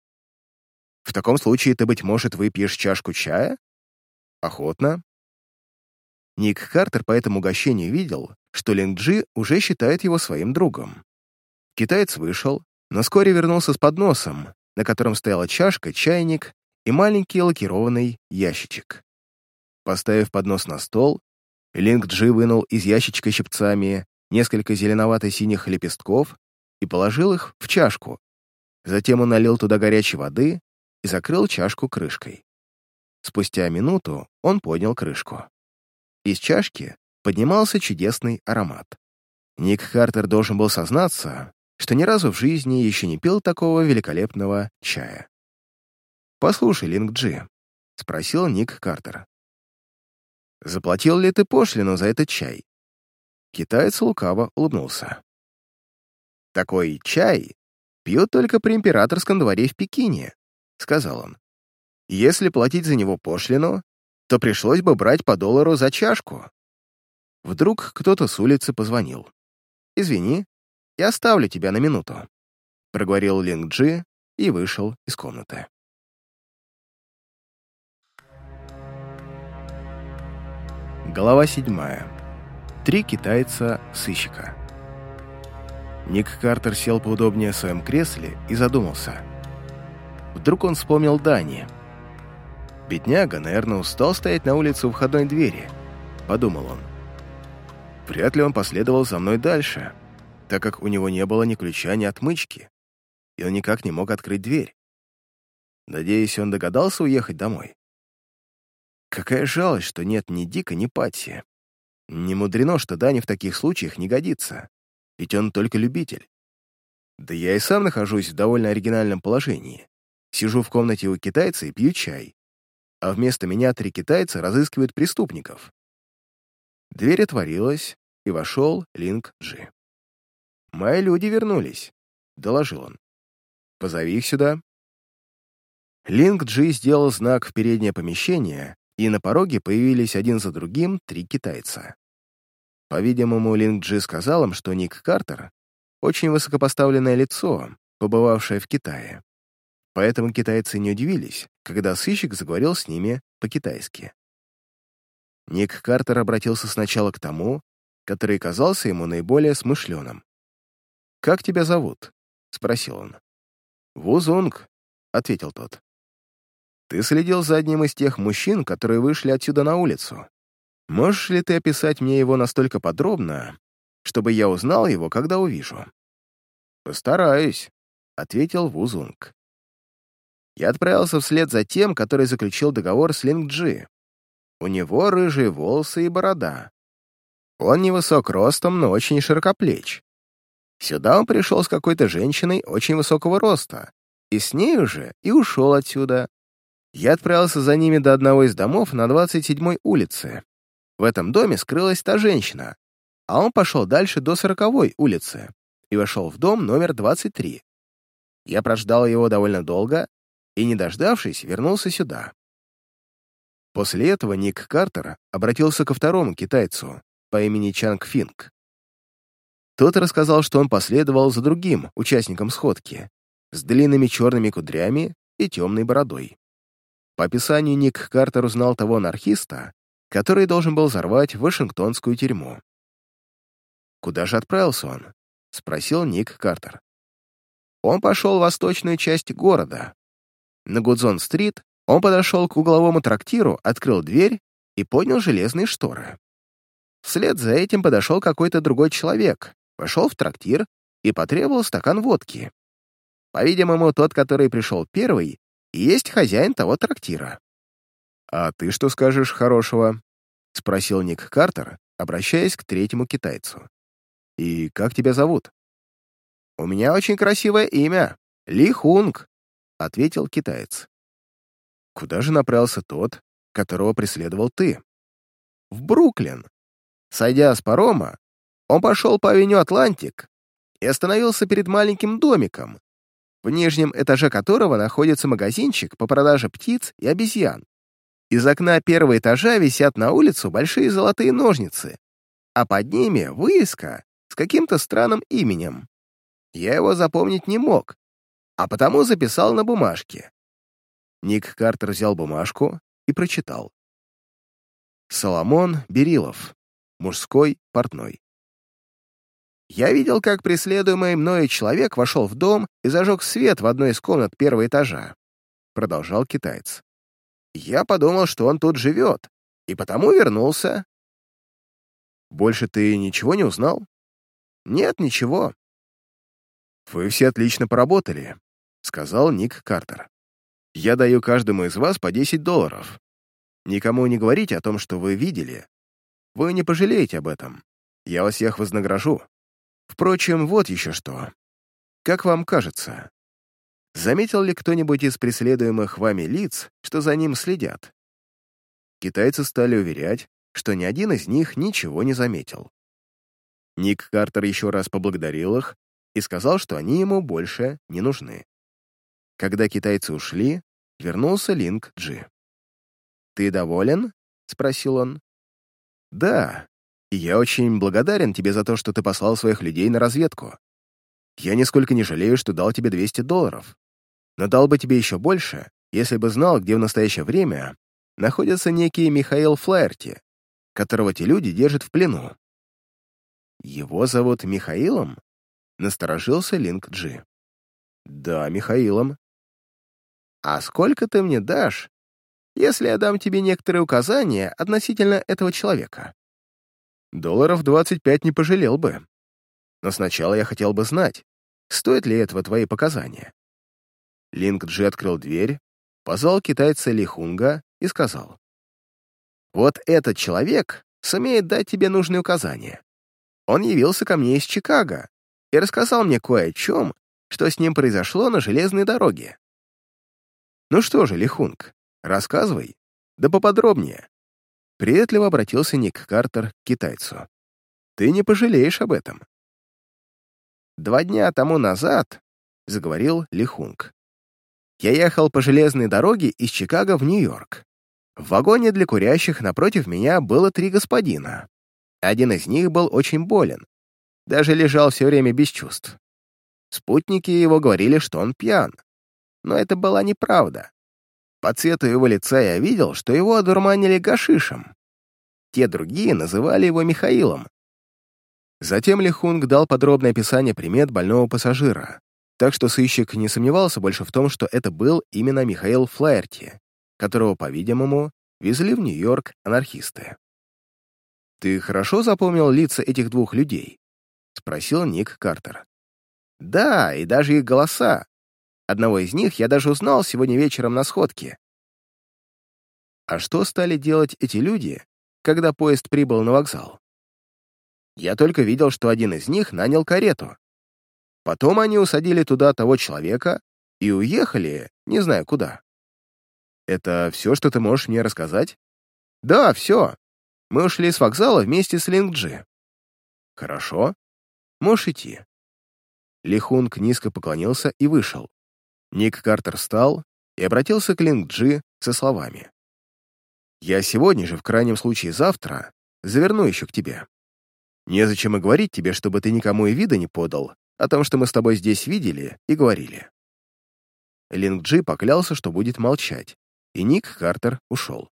«В таком случае ты, быть может, выпьешь чашку чая?» «Охотно». Ник Картер по этому угощению видел, что Линк Джи уже считает его своим другом. Китаец вышел, но вскоре вернулся с подносом, на котором стояла чашка, чайник и маленький лакированный ящичек. Поставив поднос на стол, Линк Джи вынул из ящичка щипцами несколько зеленовато-синих лепестков и положил их в чашку. Затем он налил туда горячей воды и закрыл чашку крышкой. Спустя минуту он поднял крышку. Из чашки поднимался чудесный аромат. Ник Картер должен был сознаться, что ни разу в жизни еще не пил такого великолепного чая. «Послушай, Линк Джи», — спросил Ник Картер. «Заплатил ли ты пошлину за этот чай?» Китаец лукаво улыбнулся. «Такой чай пьют только при императорском дворе в Пекине», — сказал он. Если платить за него пошлину, то пришлось бы брать по доллару за чашку. Вдруг кто-то с улицы позвонил. «Извини, я оставлю тебя на минуту», — проговорил Линг Джи и вышел из комнаты. Глава седьмая. Три китайца-сыщика. Ник Картер сел поудобнее в своем кресле и задумался. Вдруг он вспомнил Дани — Бедняга, наверное, устал стоять на улице у входной двери, подумал он. Вряд ли он последовал за мной дальше, так как у него не было ни ключа, ни отмычки, и он никак не мог открыть дверь. Надеюсь, он догадался уехать домой. Какая жалость, что нет ни Дика, ни Патси. Не мудрено, что Дани в таких случаях не годится, ведь он только любитель. Да я и сам нахожусь в довольно оригинальном положении. Сижу в комнате у китайца и пью чай, а вместо меня три китайца разыскивают преступников. Дверь отворилась, и вошел Линк Джи. «Мои люди вернулись», — доложил он. «Позови их сюда». Линк Джи сделал знак в переднее помещение, и на пороге появились один за другим три китайца. По-видимому, Линк Джи сказал им, что Ник Картер — очень высокопоставленное лицо, побывавшее в Китае. Поэтому китайцы не удивились, когда сыщик заговорил с ними по-китайски. Ник Картер обратился сначала к тому, который казался ему наиболее смышленым. «Как тебя зовут?» — спросил он. «Вузунг», — ответил тот. «Ты следил за одним из тех мужчин, которые вышли отсюда на улицу. Можешь ли ты описать мне его настолько подробно, чтобы я узнал его, когда увижу?» «Постараюсь», — ответил Вузунг. Я отправился вслед за тем, который заключил договор с Лингджи. У него рыжие волосы и борода. Он невысок ростом, но очень широкоплеч. Сюда он пришел с какой-то женщиной очень высокого роста, и с ней уже и ушел отсюда. Я отправился за ними до одного из домов на 27-й улице. В этом доме скрылась та женщина, а он пошел дальше до 40-й улицы и вошел в дом номер 23. Я прождал его довольно долго и, не дождавшись, вернулся сюда. После этого Ник Картер обратился ко второму китайцу по имени Чанг Финг. Тот рассказал, что он последовал за другим участником сходки с длинными черными кудрями и темной бородой. По описанию Ник Картер узнал того анархиста, который должен был взорвать Вашингтонскую тюрьму. «Куда же отправился он?» — спросил Ник Картер. Он пошел в восточную часть города. На Гудзон-стрит он подошел к угловому трактиру, открыл дверь и поднял железные шторы. Вслед за этим подошел какой-то другой человек, вошел в трактир и потребовал стакан водки. По-видимому, тот, который пришел первый, и есть хозяин того трактира. «А ты что скажешь хорошего?» — спросил Ник Картер, обращаясь к третьему китайцу. «И как тебя зовут?» «У меня очень красивое имя — Ли Хунг», — ответил китаец. Куда же направился тот, которого преследовал ты? В Бруклин. Сойдя с парома, он пошел по авеню Атлантик и остановился перед маленьким домиком, в нижнем этаже которого находится магазинчик по продаже птиц и обезьян. Из окна первого этажа висят на улицу большие золотые ножницы, а под ними вывеска с каким-то странным именем. Я его запомнить не мог, а потому записал на бумажке. Ник Картер взял бумажку и прочитал. Соломон Берилов. Мужской портной. Я видел, как преследуемый мною человек вошел в дом и зажег свет в одной из комнат первого этажа. Продолжал китаец. Я подумал, что он тут живет, и потому вернулся. Больше ты ничего не узнал? Нет, ничего. Вы все отлично поработали, сказал Ник Картер. Я даю каждому из вас по 10 долларов. Никому не говорите о том, что вы видели. Вы не пожалеете об этом. Я вас всех вознагражу. Впрочем, вот еще что. Как вам кажется, заметил ли кто-нибудь из преследуемых вами лиц, что за ним следят? Китайцы стали уверять, что ни один из них ничего не заметил. Ник Картер еще раз поблагодарил их и сказал, что они ему больше не нужны. Когда китайцы ушли, вернулся Линк Джи. «Ты доволен?» — спросил он. «Да, и я очень благодарен тебе за то, что ты послал своих людей на разведку. Я нисколько не жалею, что дал тебе 200 долларов. Но дал бы тебе еще больше, если бы знал, где в настоящее время находится некий Михаил Флаерти, которого те люди держат в плену. Его зовут Михаилом? Насторожился Линк Джи. Да, Михаилом. А сколько ты мне дашь, если я дам тебе некоторые указания относительно этого человека? Долларов 25 не пожалел бы. Но сначала я хотел бы знать, стоит ли этого твои показания. Линк Джи открыл дверь, позвал китайца Лихунга и сказал. «Вот этот человек сумеет дать тебе нужные указания. Он явился ко мне из Чикаго и рассказал мне кое о чем, что с ним произошло на железной дороге. Ну что же, Лихунг, рассказывай, да поподробнее. Приветливо обратился Ник Картер к китайцу. Ты не пожалеешь об этом. Два дня тому назад, заговорил Лихунг, я ехал по железной дороге из Чикаго в Нью-Йорк. В вагоне для курящих напротив меня было три господина. Один из них был очень болен, даже лежал все время без чувств. Спутники его говорили, что он пьян. Но это была неправда. По цвету его лица я видел, что его одурманили гашишем. Те другие называли его Михаилом. Затем Лихунг дал подробное описание примет больного пассажира, так что сыщик не сомневался больше в том, что это был именно Михаил Флаерти, которого, по-видимому, везли в Нью-Йорк анархисты. «Ты хорошо запомнил лица этих двух людей?» — спросил Ник Картер. «Да, и даже их голоса. Одного из них я даже узнал сегодня вечером на сходке». А что стали делать эти люди, когда поезд прибыл на вокзал? Я только видел, что один из них нанял карету. Потом они усадили туда того человека и уехали, не знаю куда. Это все, что ты можешь мне рассказать? Да, все. Мы ушли с вокзала вместе с Лингджи. Хорошо. Можешь идти. Лихунг низко поклонился и вышел. Ник Картер встал и обратился к Лингджи со словами. «Я сегодня же, в крайнем случае завтра, заверну еще к тебе. Незачем и говорить тебе, чтобы ты никому и вида не подал о том, что мы с тобой здесь видели и говорили». Лингджи поклялся, что будет молчать, и Ник Картер ушел.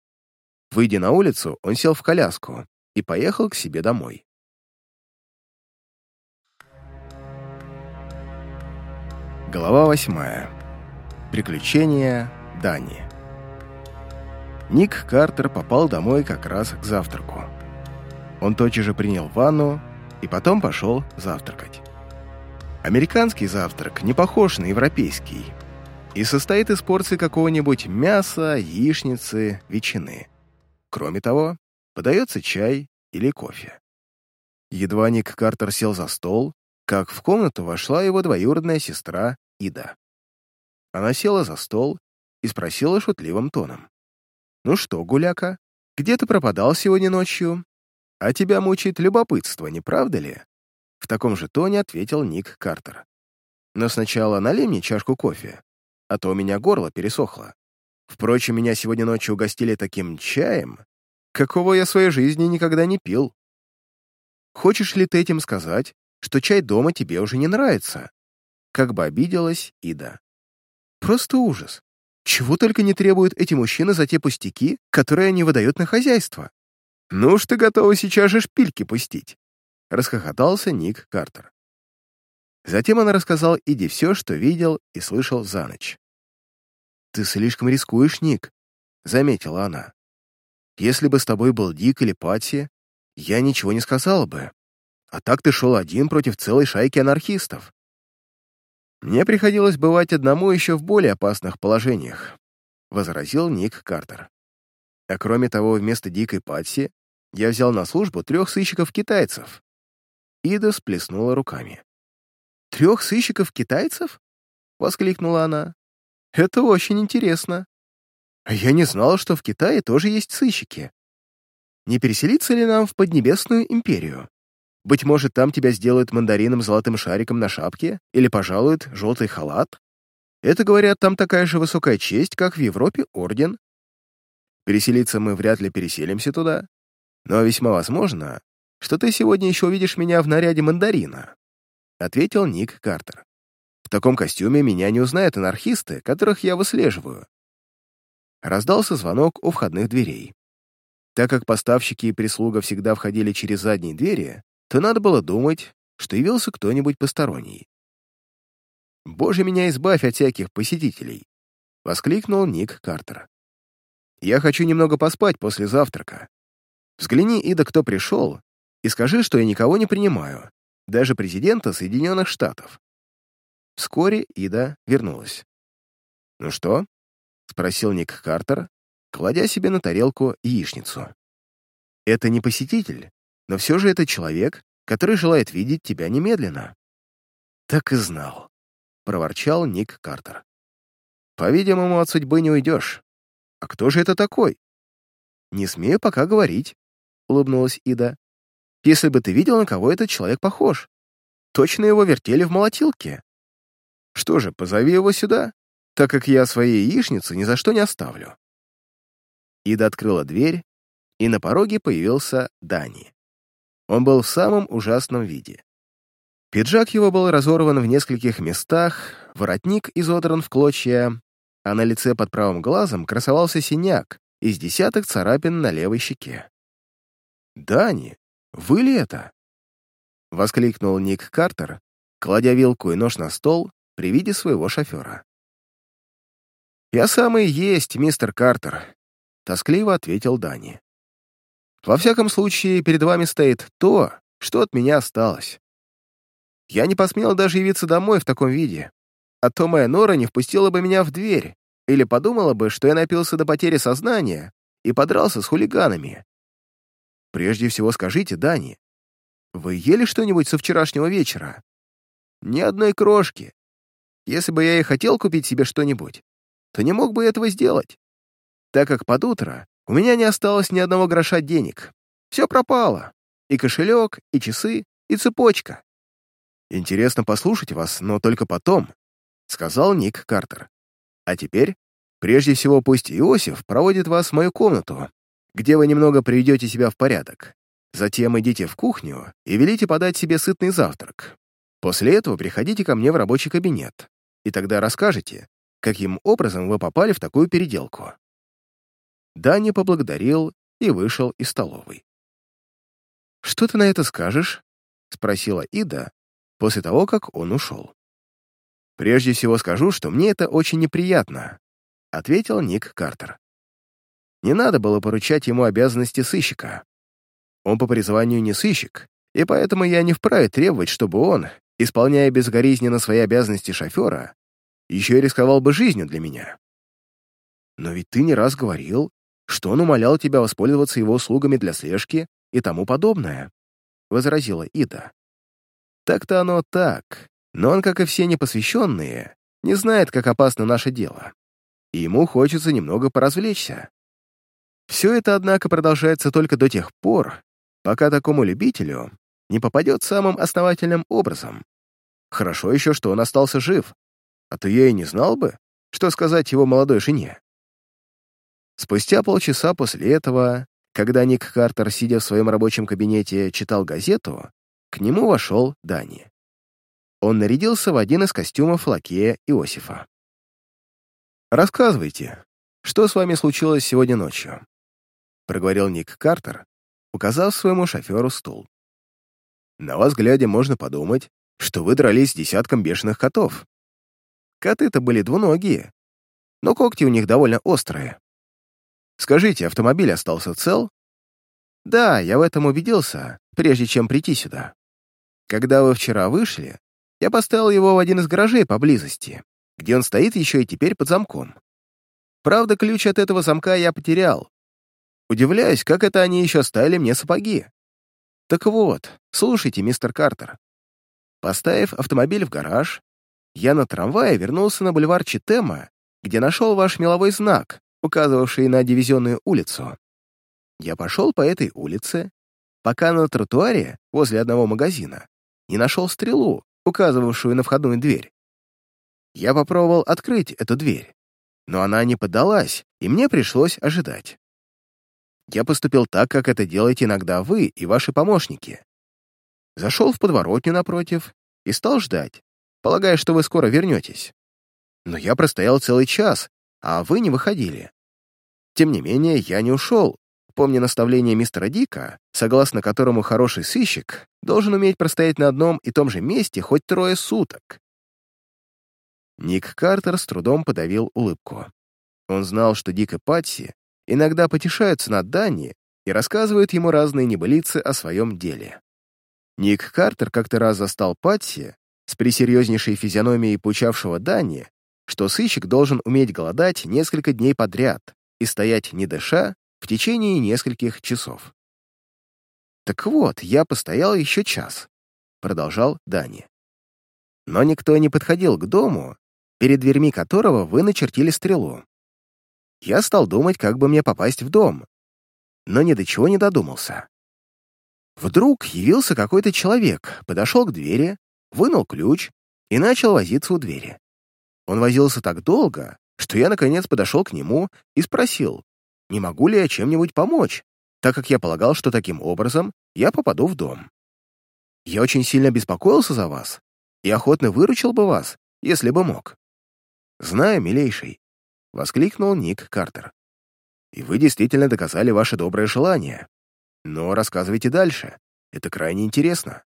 Выйдя на улицу, он сел в коляску и поехал к себе домой. Глава восьмая. Приключения Дани. Ник Картер попал домой как раз к завтраку. Он тотчас же принял ванну и потом пошел завтракать. Американский завтрак не похож на европейский и состоит из порции какого-нибудь мяса, яичницы, ветчины. Кроме того, подается чай или кофе. Едва Ник Картер сел за стол, как в комнату вошла его двоюродная сестра Ида. Она села за стол и спросила шутливым тоном. «Ну что, гуляка, где ты пропадал сегодня ночью? А тебя мучает любопытство, не правда ли?» В таком же тоне ответил Ник Картер. «Но сначала налей мне чашку кофе, а то у меня горло пересохло. Впрочем, меня сегодня ночью угостили таким чаем, какого я в своей жизни никогда не пил. Хочешь ли ты этим сказать, что чай дома тебе уже не нравится?» Как бы обиделась Ида. «Просто ужас. Чего только не требуют эти мужчины за те пустяки, которые они выдают на хозяйство. Ну уж ты готова сейчас же шпильки пустить!» Расхохотался Ник Картер. Затем он рассказал Иде все, что видел и слышал за ночь. «Ты слишком рискуешь, Ник», — заметила она. «Если бы с тобой был Дик или Патси, я ничего не сказала бы. А так ты шел один против целой шайки анархистов. Мне приходилось бывать одному еще в более опасных положениях», — возразил Ник Картер. «А кроме того, вместо Дика и Патси я взял на службу трех сыщиков-китайцев». Ида сплеснула руками. «Трех сыщиков-китайцев?» — воскликнула она. Это очень интересно. Я не знал, что в Китае тоже есть сыщики. Не переселиться ли нам в Поднебесную империю? Быть может, там тебя сделают мандарином золотым шариком на шапке или пожалуют желтый халат? Это, говорят, там такая же высокая честь, как в Европе орден. Переселиться мы вряд ли переселимся туда, но весьма возможно, что ты сегодня еще увидишь меня в наряде мандарина», — ответил Ник Картер таком костюме меня не узнают анархисты, которых я выслеживаю. Раздался звонок у входных дверей. Так как поставщики и прислуга всегда входили через задние двери, то надо было думать, что явился кто-нибудь посторонний. «Боже, меня избавь от всяких посетителей!» — воскликнул Ник Картер. «Я хочу немного поспать после завтрака. Взгляни, Ида, кто пришел, и скажи, что я никого не принимаю, даже президента Соединенных Штатов». Вскоре Ида вернулась. «Ну что?» — спросил Ник Картер, кладя себе на тарелку яичницу. «Это не посетитель, но все же это человек, который желает видеть тебя немедленно». «Так и знал», — проворчал Ник Картер. «По-видимому, от судьбы не уйдешь. А кто же это такой?» «Не смею пока говорить», — улыбнулась Ида. «Если бы ты видел, на кого этот человек похож. Точно его вертели в молотилке. Что же, позови его сюда, так как я своей яичницы ни за что не оставлю». Ида открыла дверь, и на пороге появился Дани. Он был в самом ужасном виде. Пиджак его был разорван в нескольких местах, воротник изодран в клочья, а на лице под правым глазом красовался синяк из десяток царапин на левой щеке. «Дани, вы ли это?» — воскликнул Ник Картер, кладя вилку и нож на стол при виде своего шофера. «Я самый есть, мистер Картер», — тоскливо ответил Дани. «Во всяком случае, перед вами стоит то, что от меня осталось. Я не посмел даже явиться домой в таком виде, а то моя Нора не впустила бы меня в дверь или подумала бы, что я напился до потери сознания и подрался с хулиганами. Прежде всего скажите, Дани, вы ели что-нибудь со вчерашнего вечера? Ни одной крошки. Если бы я и хотел купить себе что-нибудь, то не мог бы этого сделать, так как под утро у меня не осталось ни одного гроша денег. Все пропало. И кошелек, и часы, и цепочка. «Интересно послушать вас, но только потом», — сказал Ник Картер. «А теперь, прежде всего, пусть Иосиф проводит вас в мою комнату, где вы немного приведете себя в порядок. Затем идите в кухню и велите подать себе сытный завтрак. После этого приходите ко мне в рабочий кабинет, и тогда расскажете, каким образом вы попали в такую переделку». Дани поблагодарил и вышел из столовой. «Что ты на это скажешь?» — спросила Ида, после того, как он ушел. «Прежде всего скажу, что мне это очень неприятно», — ответил Ник Картер. «Не надо было поручать ему обязанности сыщика. Он по призванию не сыщик, и поэтому я не вправе требовать, чтобы он, исполняя безгоризненно свои обязанности шофера, еще и рисковал бы жизнью для меня. Но ведь ты не раз говорил, что он умолял тебя воспользоваться его услугами для слежки и тому подобное», — возразила Ида. Так-то оно так, но он, как и все непосвященные, не знает, как опасно наше дело, и ему хочется немного поразвлечься. Все это, однако, продолжается только до тех пор, пока такому любителю не попадет самым основательным образом. Хорошо еще, что он остался жив, а то я и не знал бы, что сказать его молодой жене. Спустя полчаса после этого, когда Ник Картер, сидя в своем рабочем кабинете, читал газету, к нему вошел Дани. Он нарядился в один из костюмов лакея Иосифа. «Рассказывайте, что с вами случилось сегодня ночью?» проговорил Ник Картер, указав своему шоферу стул. «На вас, глядя, можно подумать, что вы дрались с десятком бешеных котов. Коты-то были двуногие, но когти у них довольно острые. Скажите, автомобиль остался цел?» «Да, я в этом убедился, прежде чем прийти сюда. Когда вы вчера вышли, я поставил его в один из гаражей поблизости, где он стоит еще и теперь под замком. Правда, ключ от этого замка я потерял. Удивляюсь, как это они еще оставили мне сапоги. Так вот, слушайте, мистер Картер. Поставив автомобиль в гараж, я на трамвае вернулся на бульвар Читема, где нашел ваш меловой знак, указывавший на дивизионную улицу. Я пошел по этой улице, пока на тротуаре возле одного магазина не нашел стрелу, указывавшую на входную дверь. Я попробовал открыть эту дверь, но она не поддалась, и мне пришлось ожидать. Я поступил так, как это делаете иногда вы и ваши помощники. Зашел в подворотню напротив и стал ждать, полагая, что вы скоро вернетесь. Но я простоял целый час, а вы не выходили. Тем не менее, я не ушел, помня наставление мистера Дика, согласно которому хороший сыщик должен уметь простоять на одном и том же месте хоть трое суток. Ник Картер с трудом подавил улыбку. Он знал, что Дик и Патси иногда потешаются над Дани и рассказывают ему разные небылицы о своем деле. Ник Картер как-то раз застал Патси с пресерьезнейшей физиономией пучавшего Дани, что сыщик должен уметь голодать несколько дней подряд и стоять не дыша в течение нескольких часов. «Так вот, я постоял еще час», — продолжал Дани. Но никто не подходил к дому, перед дверьми которого вы начертили стрелу. Я стал думать, как бы мне попасть в дом, но ни до чего не додумался. Вдруг явился какой-то человек, подошел к двери, вынул ключ и начал возиться у двери. Он возился так долго, что я, наконец, подошел к нему и спросил, не могу ли я чем-нибудь помочь, так как я полагал, что таким образом я попаду в дом. Я очень сильно беспокоился за вас и охотно выручил бы вас, если бы мог. «Знаю, милейший», — воскликнул Ник Картер. «И вы действительно доказали ваше доброе желание. Но рассказывайте дальше, это крайне интересно».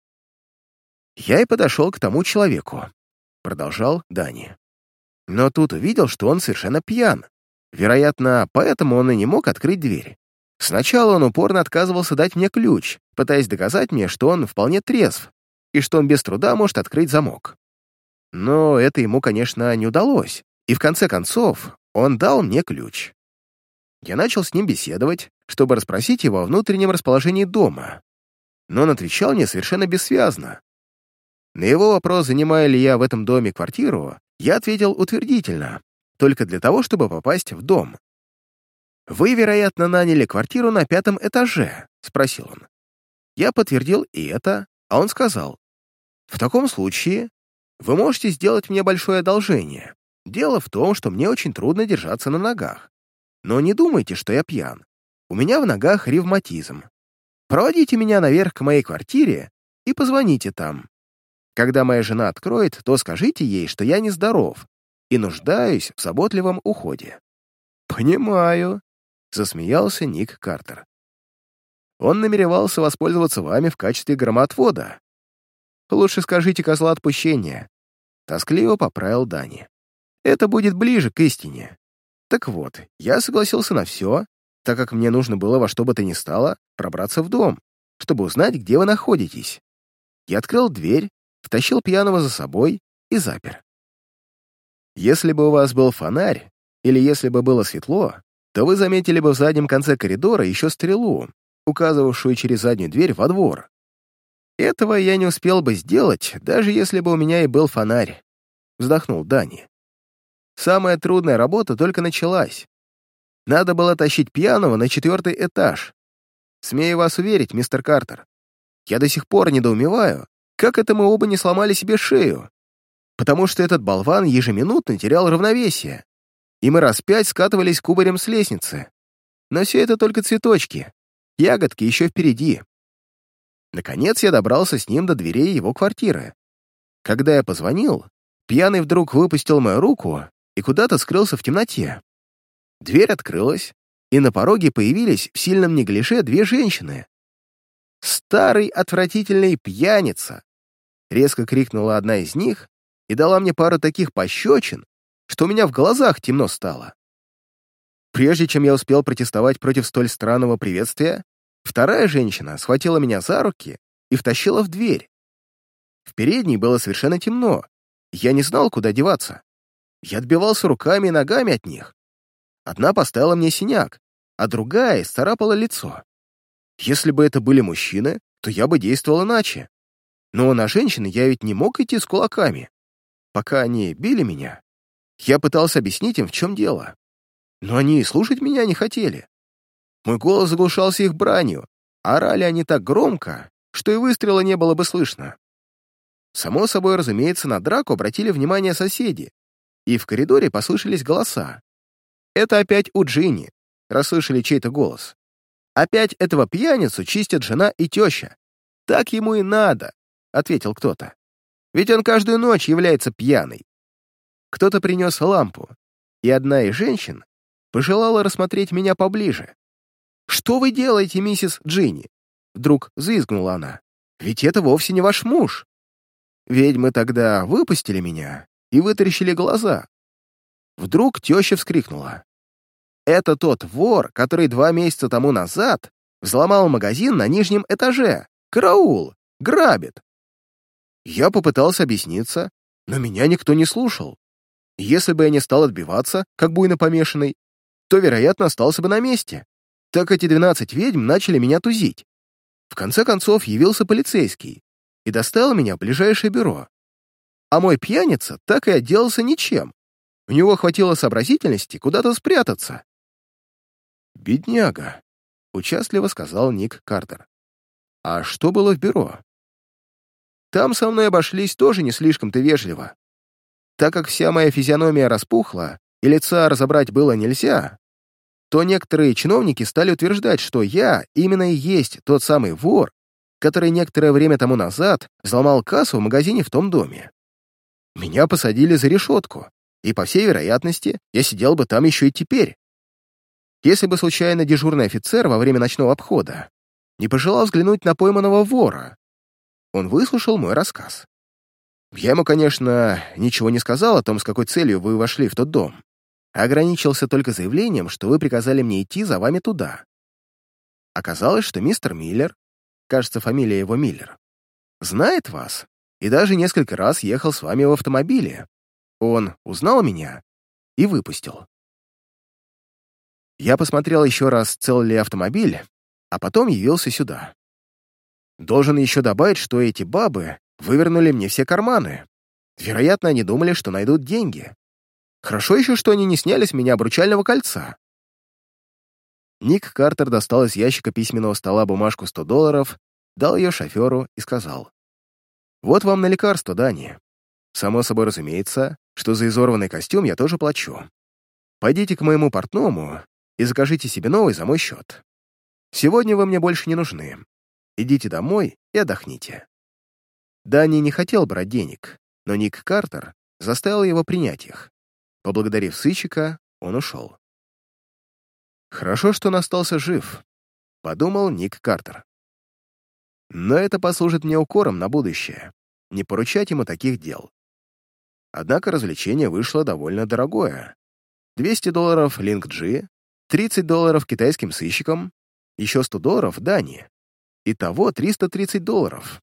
«Я и подошел к тому человеку», — продолжал Дани. Но тут увидел, что он совершенно пьян. Вероятно, поэтому он и не мог открыть дверь. Сначала он упорно отказывался дать мне ключ, пытаясь доказать мне, что он вполне трезв и что он без труда может открыть замок. Но это ему, конечно, не удалось, и в конце концов он дал мне ключ. Я начал с ним беседовать, чтобы расспросить его о внутреннем расположении дома, но он отвечал мне совершенно бессвязно. На его вопрос, занимаю ли я в этом доме квартиру, я ответил утвердительно, только для того, чтобы попасть в дом. «Вы, вероятно, наняли квартиру на пятом этаже?» — спросил он. Я подтвердил и это, а он сказал, «В таком случае вы можете сделать мне большое одолжение. Дело в том, что мне очень трудно держаться на ногах. Но не думайте, что я пьян. У меня в ногах ревматизм. Проводите меня наверх к моей квартире и позвоните там. Когда моя жена откроет, то скажите ей, что я нездоров и нуждаюсь в заботливом уходе». «Понимаю», — засмеялся Ник Картер. «Он намеревался воспользоваться вами в качестве громоотвода. Лучше скажите козла отпущения», — тоскливо поправил Дани. «Это будет ближе к истине. Так вот, я согласился на все, так как мне нужно было во что бы то ни стало пробраться в дом, чтобы узнать, где вы находитесь. Я открыл дверь втащил пьяного за собой и запер. Если бы у вас был фонарь, или если бы было светло, то вы заметили бы в заднем конце коридора еще стрелу, указывавшую через заднюю дверь во двор. Этого я не успел бы сделать, даже если бы у меня и был фонарь, вздохнул Дани. Самая трудная работа только началась. Надо было тащить пьяного на четвертый этаж. Смею вас уверить, мистер Картер, я до сих пор недоумеваю, как это мы оба не сломали себе шею? Потому что этот болван ежеминутно терял равновесие, и мы раз пять скатывались кубарем с лестницы. Но все это только цветочки. Ягодки еще впереди. Наконец я добрался с ним до дверей его квартиры. Когда я позвонил, пьяный вдруг выпустил мою руку и куда-то скрылся в темноте. Дверь открылась, и на пороге появились в сильном неглиже две женщины. Старый отвратительный пьяница, Резко крикнула одна из них и дала мне пару таких пощечин, что у меня в глазах темно стало. Прежде чем я успел протестовать против столь странного приветствия, вторая женщина схватила меня за руки и втащила в дверь. В передней было совершенно темно, я не знал, куда деваться. Я отбивался руками и ногами от них. Одна поставила мне синяк, а другая старапала лицо. Если бы это были мужчины, то я бы действовал иначе. Но на женщин я ведь не мог идти с кулаками. Пока они били меня, я пытался объяснить им, в чем дело. Но они и слушать меня не хотели. Мой голос заглушался их бранью, а орали они так громко, что и выстрела не было бы слышно. Само собой, разумеется, на драку обратили внимание соседи, и в коридоре послышались голоса. «Это опять у Джинни», — расслышали чей-то голос. «Опять этого пьяницу чистят жена и теща. Так ему и надо. — ответил кто-то. «Ведь он каждую ночь является пьяный». Кто-то принес лампу, и одна из женщин пожелала рассмотреть меня поближе. «Что вы делаете, миссис Джинни?» Вдруг взвизгнула она. «Ведь это вовсе не ваш муж!» Ведьмы тогда выпустили меня и вытаращили глаза. Вдруг теща вскрикнула. «Это тот вор, который два месяца тому назад взломал магазин на нижнем этаже. Караул! Грабит!» Я попытался объясниться, но меня никто не слушал. Если бы я не стал отбиваться, как буйно помешанный, то, вероятно, остался бы на месте. Так эти двенадцать ведьм начали меня тузить. В конце концов явился полицейский и доставил меня в ближайшее бюро. А мой пьяница так и отделался ничем. У него хватило сообразительности куда-то спрятаться. «Бедняга», — участливо сказал Ник Картер. «А что было в бюро?» «Там со мной обошлись тоже не слишком-то вежливо. Так как вся моя физиономия распухла, и лица разобрать было нельзя, то некоторые чиновники стали утверждать, что я именно и есть тот самый вор, который некоторое время тому назад взломал кассу в магазине в том доме. Меня посадили за решетку, и, по всей вероятности, я сидел бы там еще и теперь. Если бы случайно дежурный офицер во время ночного обхода не пожелал взглянуть на пойманного вора, он выслушал мой рассказ. Я ему, конечно, ничего не сказал о том, с какой целью вы вошли в тот дом ограничился только заявлением, что вы приказали мне идти за вами туда. Оказалось, что мистер Миллер, кажется, фамилия его Миллер, знает вас и даже несколько раз ехал с вами в автомобиле. Он узнал меня и выпустил. Я посмотрел еще раз, цел ли автомобиль, а потом явился сюда. Должен еще добавить, что эти бабы вывернули мне все карманы. Вероятно, они думали, что найдут деньги. Хорошо еще, что они не сняли с меня обручального кольца. Ник Картер достал из ящика письменного стола бумажку 100 долларов, дал ее шоферу и сказал. «Вот вам на лекарство, Дани. Само собой разумеется, что за изорванный костюм я тоже плачу. Пойдите к моему портному и закажите себе новый за мой счет. Сегодня вы мне больше не нужны. Идите домой и отдохните». Дани не хотел брать денег, но Ник Картер заставил его принять их. Поблагодарив сыщика, он ушел. «Хорошо, что он остался жив», — подумал Ник Картер. «Но это послужит мне укором на будущее, не поручать ему таких дел». Однако развлечение вышло довольно дорогое. 200 долларов Линк G, 30 долларов китайским сыщикам, еще 100 долларов Дании. Итого 330 долларов.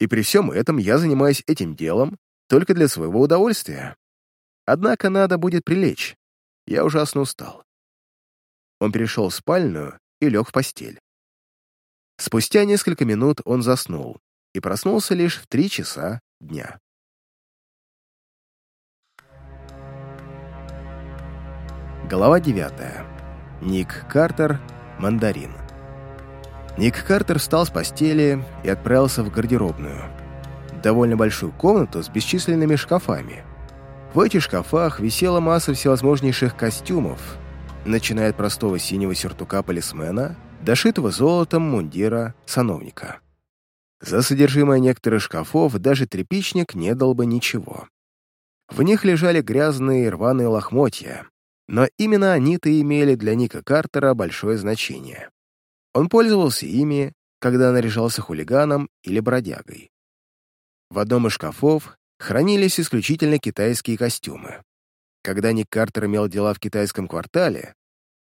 И при всем этом я занимаюсь этим делом только для своего удовольствия. Однако надо будет прилечь. Я ужасно устал. Он перешел в спальню и лег в постель. Спустя несколько минут он заснул и проснулся лишь в три часа дня. Глава 9. Ник Картер, мандарин. Ник Картер встал с постели и отправился в гардеробную. Довольно большую комнату с бесчисленными шкафами. В этих шкафах висела масса всевозможнейших костюмов, начиная от простого синего сюртука полисмена до шитого золотом мундира сановника. За содержимое некоторых шкафов даже тряпичник не дал бы ничего. В них лежали грязные рваные лохмотья, но именно они-то имели для Ника Картера большое значение. Он пользовался ими, когда наряжался хулиганом или бродягой. В одном из шкафов хранились исключительно китайские костюмы. Когда Ник Картер имел дела в китайском квартале,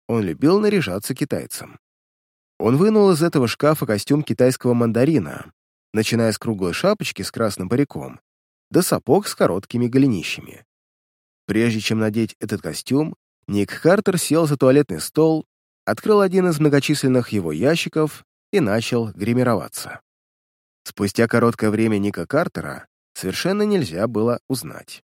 он любил наряжаться китайцем. Он вынул из этого шкафа костюм китайского мандарина, начиная с круглой шапочки с красным париком до сапог с короткими голенищами. Прежде чем надеть этот костюм, Ник Картер сел за туалетный стол, открыл один из многочисленных его ящиков и начал гримироваться. Спустя короткое время Ника Картера совершенно нельзя было узнать.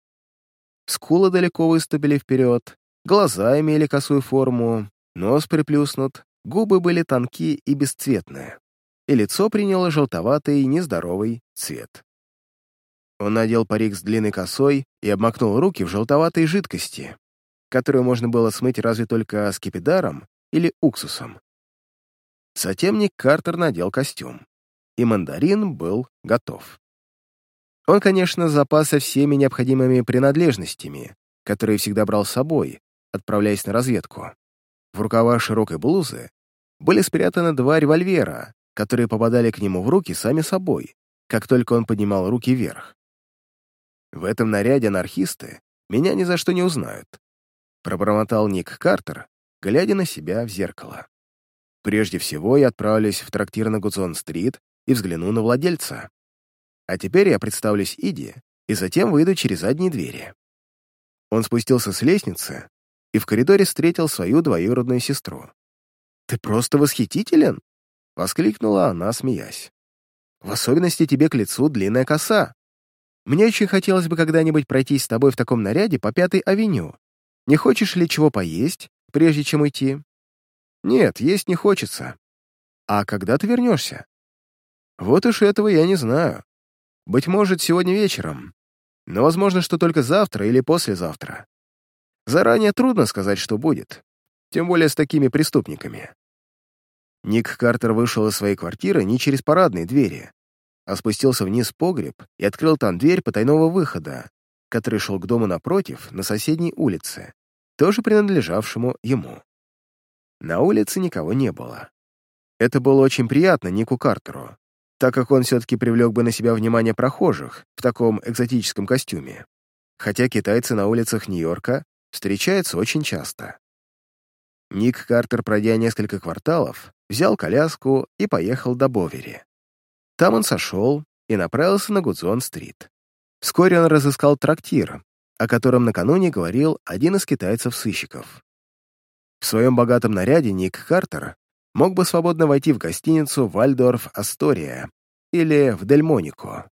Скулы далеко выступили вперед, глаза имели косую форму, нос приплюснут, губы были тонкие и бесцветные, и лицо приняло желтоватый нездоровый цвет. Он надел парик с длинной косой и обмакнул руки в желтоватой жидкости, которую можно было смыть разве только скипидаром или уксусом. Затем Ник Картер надел костюм, и мандарин был готов. Он, конечно, запасся всеми необходимыми принадлежностями, которые всегда брал с собой, отправляясь на разведку. В рукава широкой блузы были спрятаны два револьвера, которые попадали к нему в руки сами собой, как только он поднимал руки вверх. В этом наряде анархисты меня ни за что не узнают. Пробормотал Ник Картер, глядя на себя в зеркало. Прежде всего я отправлюсь в трактир на Гудзон-стрит и взгляну на владельца. А теперь я представлюсь Иди и затем выйду через задние двери. Он спустился с лестницы и в коридоре встретил свою двоюродную сестру. «Ты просто восхитителен!» — воскликнула она, смеясь. «В особенности тебе к лицу длинная коса. Мне очень хотелось бы когда-нибудь пройтись с тобой в таком наряде по Пятой авеню. Не хочешь ли чего поесть, прежде чем уйти?» «Нет, есть не хочется. А когда ты вернешься?» «Вот уж этого я не знаю. Быть может, сегодня вечером. Но возможно, что только завтра или послезавтра. Заранее трудно сказать, что будет. Тем более с такими преступниками». Ник Картер вышел из своей квартиры не через парадные двери, а спустился вниз в погреб и открыл там дверь потайного выхода, который шел к дому напротив, на соседней улице, тоже принадлежавшему ему. На улице никого не было. Это было очень приятно Нику Картеру, так как он все-таки привлек бы на себя внимание прохожих в таком экзотическом костюме, хотя китайцы на улицах Нью-Йорка встречаются очень часто. Ник Картер, пройдя несколько кварталов, взял коляску и поехал до Бовери. Там он сошел и направился на Гудзон-стрит. Вскоре он разыскал трактир, о котором накануне говорил один из китайцев-сыщиков. В своем богатом наряде Ник Картер мог бы свободно войти в гостиницу «Вальдорф Астория» или в Дельмонико.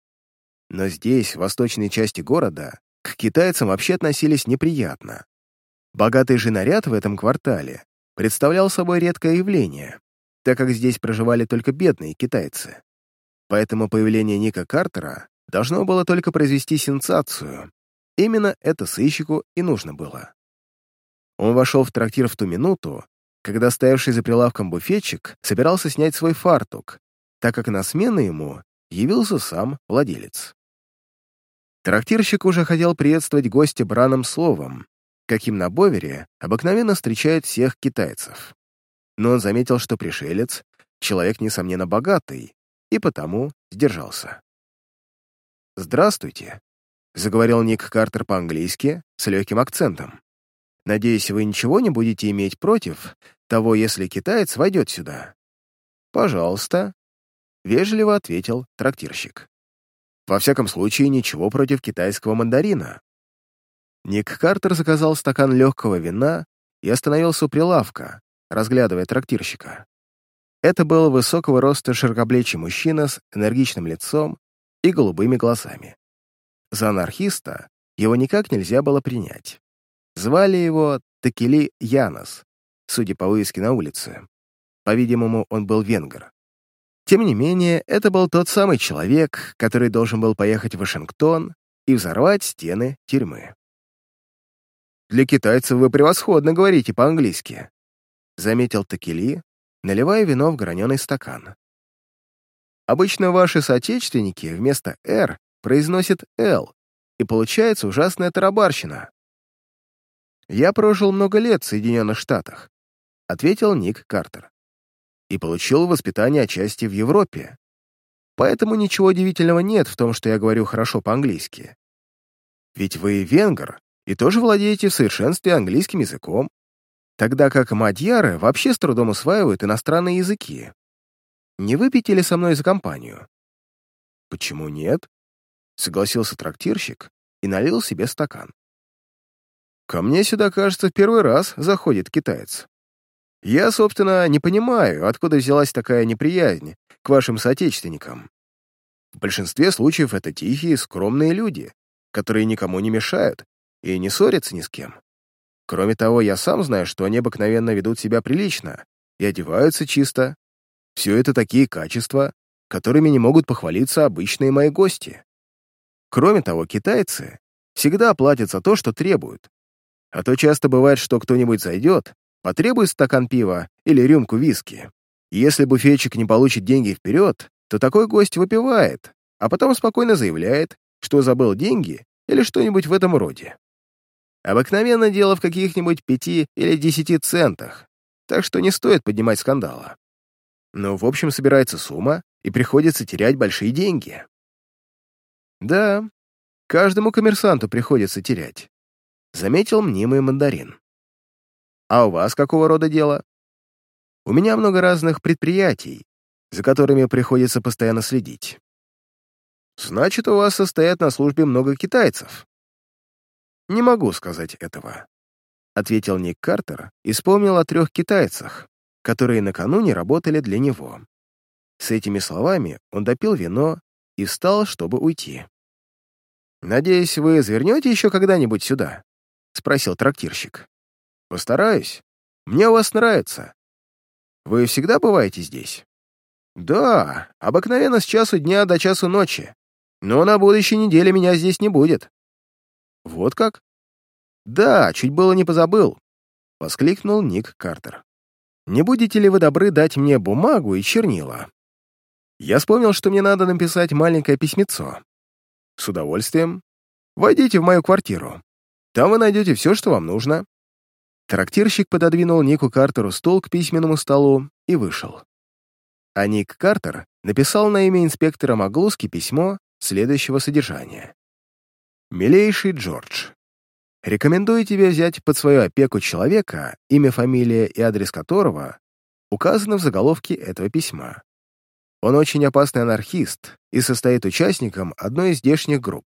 Но здесь, в восточной части города, к китайцам вообще относились неприятно. Богатый же наряд в этом квартале представлял собой редкое явление, так как здесь проживали только бедные китайцы. Поэтому появление Ника Картера должно было только произвести сенсацию. Именно это сыщику и нужно было. Он вошел в трактир в ту минуту, когда стоявший за прилавком буфетчик собирался снять свой фартук, так как на смену ему явился сам владелец. Трактирщик уже хотел приветствовать гостя браным словом, каким на Бовере обыкновенно встречают всех китайцев. Но он заметил, что пришелец — человек, несомненно, богатый, и потому сдержался. «Здравствуйте», — заговорил Ник Картер по-английски с легким акцентом. «Надеюсь, вы ничего не будете иметь против того, если китаец войдет сюда?» «Пожалуйста», — вежливо ответил трактирщик. «Во всяком случае, ничего против китайского мандарина». Ник Картер заказал стакан легкого вина и остановился у прилавка, разглядывая трактирщика. Это был высокого роста широкоплечий мужчина с энергичным лицом и голубыми глазами. За анархиста его никак нельзя было принять. Звали его Такели Янос, судя по вывеске на улице. По-видимому, он был венгер. Тем не менее, это был тот самый человек, который должен был поехать в Вашингтон и взорвать стены тюрьмы. «Для китайцев вы превосходно говорите по-английски», заметил Такели, наливая вино в граненый стакан. Обычно ваши соотечественники вместо «Р» произносят «Л», и получается ужасная тарабарщина. «Я прожил много лет в Соединенных Штатах», — ответил Ник Картер, «и получил воспитание отчасти в Европе. Поэтому ничего удивительного нет в том, что я говорю хорошо по-английски. Ведь вы венгер и тоже владеете в совершенстве английским языком тогда как мадьяры вообще с трудом усваивают иностранные языки. Не выпьете ли со мной за компанию?» «Почему нет?» — согласился трактирщик и налил себе стакан. «Ко мне сюда, кажется, в первый раз заходит китаец. Я, собственно, не понимаю, откуда взялась такая неприязнь к вашим соотечественникам. В большинстве случаев это тихие, скромные люди, которые никому не мешают и не ссорятся ни с кем. Кроме того, я сам знаю, что они обыкновенно ведут себя прилично и одеваются чисто. Все это такие качества, которыми не могут похвалиться обычные мои гости. Кроме того, китайцы всегда платят за то, что требуют. А то часто бывает, что кто-нибудь зайдет, потребует стакан пива или рюмку виски. И если буфетчик не получит деньги вперед, то такой гость выпивает, а потом спокойно заявляет, что забыл деньги или что-нибудь в этом роде. Обыкновенно дело в каких-нибудь пяти или десяти центах. так что не стоит поднимать скандала. Но, в общем, собирается сумма, и приходится терять большие деньги. Да, каждому коммерсанту приходится терять, заметил мнимый мандарин. А у вас какого рода дело? У меня много разных предприятий, за которыми приходится постоянно следить. Значит, у вас состоят на службе много китайцев. Не могу сказать этого, ответил Ник Картер и вспомнил о трех китайцах, которые накануне работали для него. С этими словами он допил вино и встал, чтобы уйти. «Надеюсь, вы завернете еще когда-нибудь сюда?» — спросил трактирщик. «Постараюсь. Мне у вас нравится. Вы всегда бываете здесь?» «Да, обыкновенно с часу дня до часу ночи. Но на будущей неделе меня здесь не будет». «Вот как?» «Да, чуть было не позабыл», — воскликнул Ник Картер. «Не будете ли вы добры дать мне бумагу и чернила?» Я вспомнил, что мне надо написать маленькое письмецо. С удовольствием. Войдите в мою квартиру. Там вы найдете все, что вам нужно. Трактирщик пододвинул Нику Картеру стол к письменному столу и вышел. А Ник Картер написал на имя инспектора Маглуски письмо следующего содержания. «Милейший Джордж, рекомендую тебе взять под свою опеку человека, имя, фамилия и адрес которого указаны в заголовке этого письма. Он очень опасный анархист и состоит участником одной из здешних групп.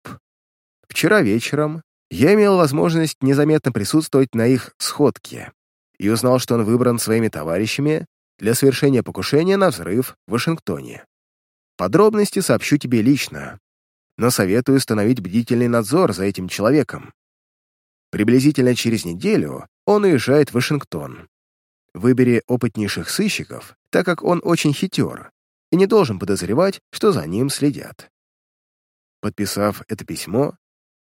Вчера вечером я имел возможность незаметно присутствовать на их сходке и узнал, что он выбран своими товарищами для совершения покушения на взрыв в Вашингтоне. Подробности сообщу тебе лично, но советую установить бдительный надзор за этим человеком. Приблизительно через неделю он уезжает в Вашингтон. Выбери опытнейших сыщиков, так как он очень хитер и не должен подозревать, что за ним следят. Подписав это письмо,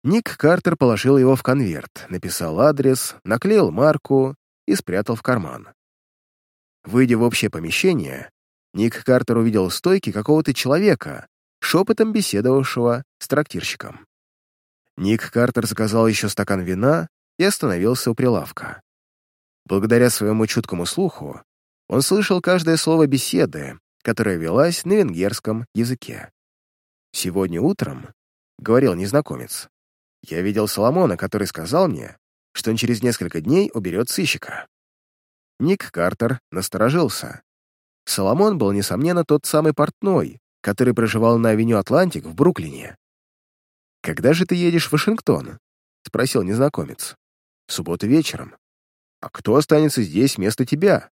Ник Картер положил его в конверт, написал адрес, наклеил марку и спрятал в карман. Выйдя в общее помещение, Ник Картер увидел в стойке какого-то человека, шепотом беседовавшего с трактирщиком. Ник Картер заказал еще стакан вина и остановился у прилавка. Благодаря своему чуткому слуху он слышал каждое слово беседы, которая велась на венгерском языке. «Сегодня утром», — говорил незнакомец, «я видел Соломона, который сказал мне, что он через несколько дней уберет сыщика». Ник Картер насторожился. Соломон был, несомненно, тот самый портной, который проживал на авеню Атлантик в Бруклине. «Когда же ты едешь в Вашингтон?» — спросил незнакомец. «В субботу вечером. А кто останется здесь вместо тебя?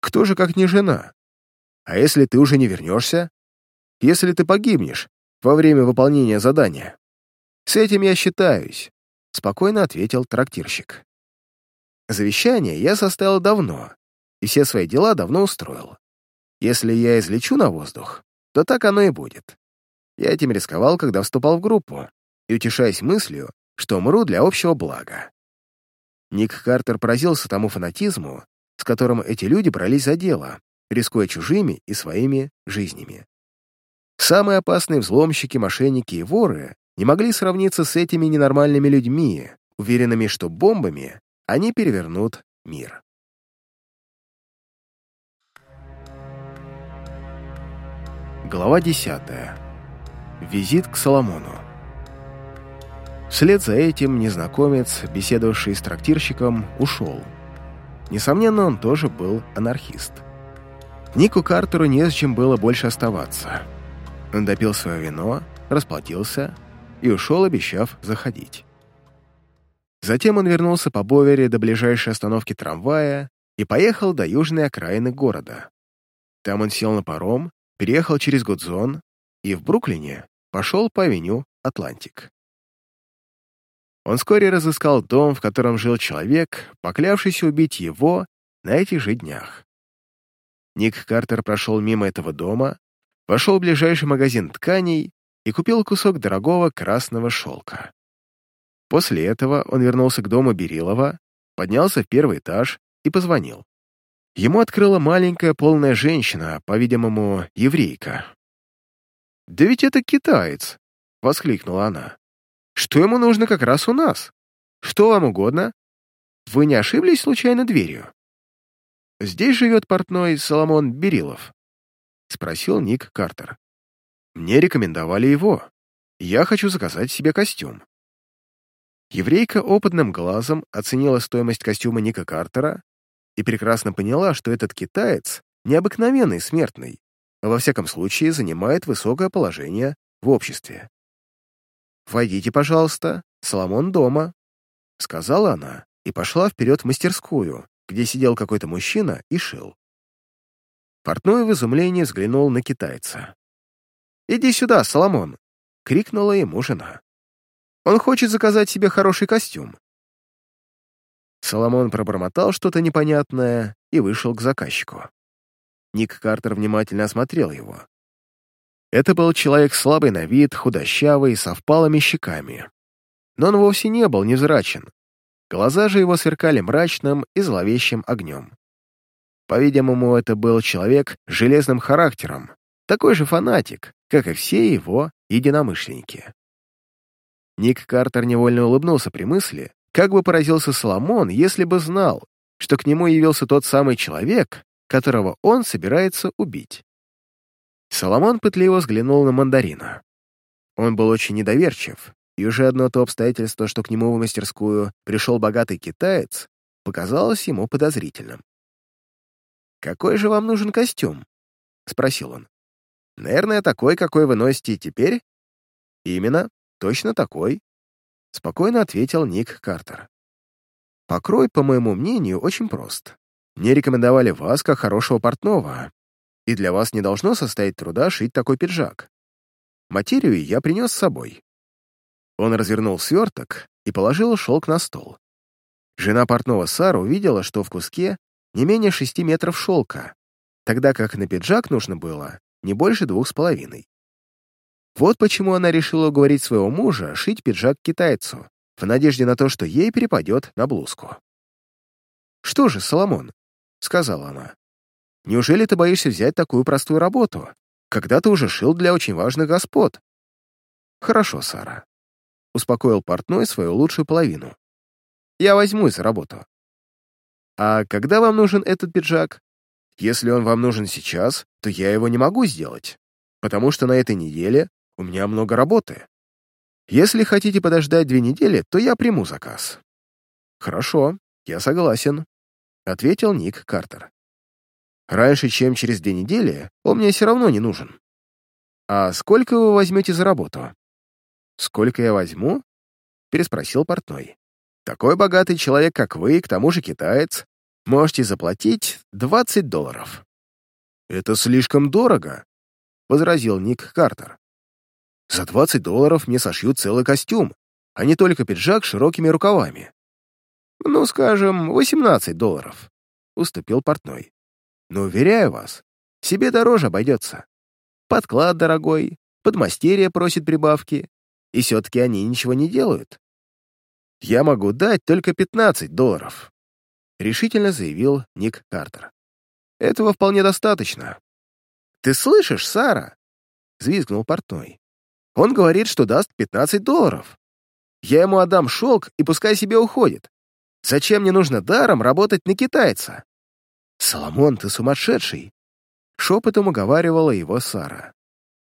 Кто же, как не жена?» А если ты уже не вернешься? Если ты погибнешь во время выполнения задания? С этим я считаюсь, спокойно ответил трактирщик. Завещание я составил давно, и все свои дела давно устроил. Если я излечу на воздух, то так оно и будет. Я этим рисковал, когда вступал в группу, и утешаясь мыслью, что умру для общего блага. Ник Картер поразился тому фанатизму, с которым эти люди брались за дело, рискуя чужими и своими жизнями. Самые опасные взломщики, мошенники и воры не могли сравниться с этими ненормальными людьми, уверенными, что бомбами они перевернут мир. Глава 10. Визит к Соломону. Вслед за этим незнакомец, беседовавший с трактирщиком, ушел. Несомненно, он тоже был анархист. Нику Картеру не с чем было больше оставаться. Он допил свое вино, расплатился и ушел, обещав заходить. Затем он вернулся по Бовере до ближайшей остановки трамвая и поехал до южной окраины города. Там он сел на паром, переехал через Гудзон и в Бруклине пошел по авеню Атлантик. Он вскоре разыскал дом, в котором жил человек, поклявшийся убить его на этих же днях. Ник Картер прошел мимо этого дома, вошел в ближайший магазин тканей и купил кусок дорогого красного шелка. После этого он вернулся к дому Берилова, поднялся в первый этаж и позвонил. Ему открыла маленькая полная женщина, по-видимому, еврейка. «Да ведь это китаец!» — воскликнула она. «Что ему нужно как раз у нас? Что вам угодно? Вы не ошиблись случайно дверью?» здесь живет портной Соломон Берилов?» — спросил Ник Картер. «Мне рекомендовали его. Я хочу заказать себе костюм». Еврейка опытным глазом оценила стоимость костюма Ника Картера и прекрасно поняла, что этот китаец необыкновенный смертный, во всяком случае занимает высокое положение в обществе. «Войдите, пожалуйста, Соломон дома», — сказала она и пошла вперед в мастерскую, где сидел какой-то мужчина и шил. Портной в изумлении взглянул на китайца. «Иди сюда, Соломон!» — крикнула ему жена. «Он хочет заказать себе хороший костюм». Соломон пробормотал что-то непонятное и вышел к заказчику. Ник Картер внимательно осмотрел его. Это был человек слабый на вид, худощавый, со впалыми щеками. Но он вовсе не был невзрачен. Глаза же его сверкали мрачным и зловещим огнем. По-видимому, это был человек с железным характером, такой же фанатик, как и все его единомышленники. Ник Картер невольно улыбнулся при мысли, как бы поразился Соломон, если бы знал, что к нему явился тот самый человек, которого он собирается убить. Соломон пытливо взглянул на мандарина. Он был очень недоверчив, и уже одно то обстоятельство, что к нему в мастерскую пришел богатый китаец, показалось ему подозрительным. «Какой же вам нужен костюм?» — спросил он. «Наверное, такой, какой вы носите теперь?» «Именно, точно такой», — спокойно ответил Ник Картер. «Покрой, по моему мнению, очень прост. Мне рекомендовали вас как хорошего портного, и для вас не должно состоять труда шить такой пиджак. Материю я принес с собой». Он развернул сверток и положил шелк на стол. Жена портного Сара увидела, что в куске не менее шести метров шелка, тогда как на пиджак нужно было не больше двух с половиной. Вот почему она решила уговорить своего мужа шить пиджак китайцу, в надежде на то, что ей перепадет на блузку. «Что же, Соломон», — сказала она, — «неужели ты боишься взять такую простую работу, когда ты уже шил для очень важных господ?» «Хорошо, Сара», — успокоил портной свою лучшую половину. «Я возьмусь за работу. «А когда вам нужен этот пиджак? Если он вам нужен сейчас, то я его не могу сделать, потому что на этой неделе у меня много работы. Если хотите подождать две недели, то я приму заказ». «Хорошо, я согласен», — ответил Ник Картер. «Раньше, чем через две недели, он мне все равно не нужен. А сколько вы возьмете за работу?» «Сколько я возьму?» — переспросил портной. Такой богатый человек, как вы, к тому же китаец, можете заплатить 20 долларов». «Это слишком дорого», — возразил Ник Картер. «За 20 долларов мне сошьют целый костюм, а не только пиджак с широкими рукавами». «Ну, скажем, 18 долларов», — уступил портной. «Но, уверяю вас, себе дороже обойдется. Подклад дорогой, подмастерье просит прибавки, и все-таки они ничего не делают я могу дать только 15 долларов», — решительно заявил Ник Картер. «Этого вполне достаточно». «Ты слышишь, Сара?» — взвизгнул портной. «Он говорит, что даст 15 долларов. Я ему отдам шелк и пускай себе уходит. Зачем мне нужно даром работать на китайца?» «Соломон, ты сумасшедший!» Шепотом уговаривала его Сара.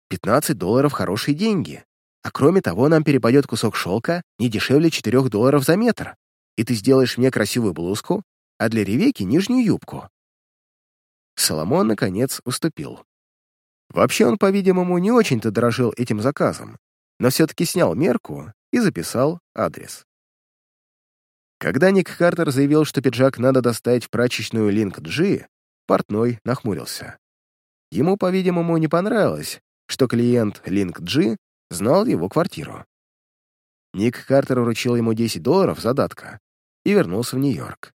«15 долларов — хорошие деньги. А кроме того, нам перепадет кусок шелка не дешевле 4 долларов за метр, и ты сделаешь мне красивую блузку, а для Ревеки — нижнюю юбку». Соломон, наконец, уступил. Вообще он, по-видимому, не очень-то дорожил этим заказом, но все-таки снял мерку и записал адрес. Когда Ник Картер заявил, что пиджак надо доставить в прачечную Линк Джи, портной нахмурился. Ему, по-видимому, не понравилось, что клиент Линк Джи знал его квартиру. Ник Картер вручил ему 10 долларов задатка и вернулся в Нью-Йорк.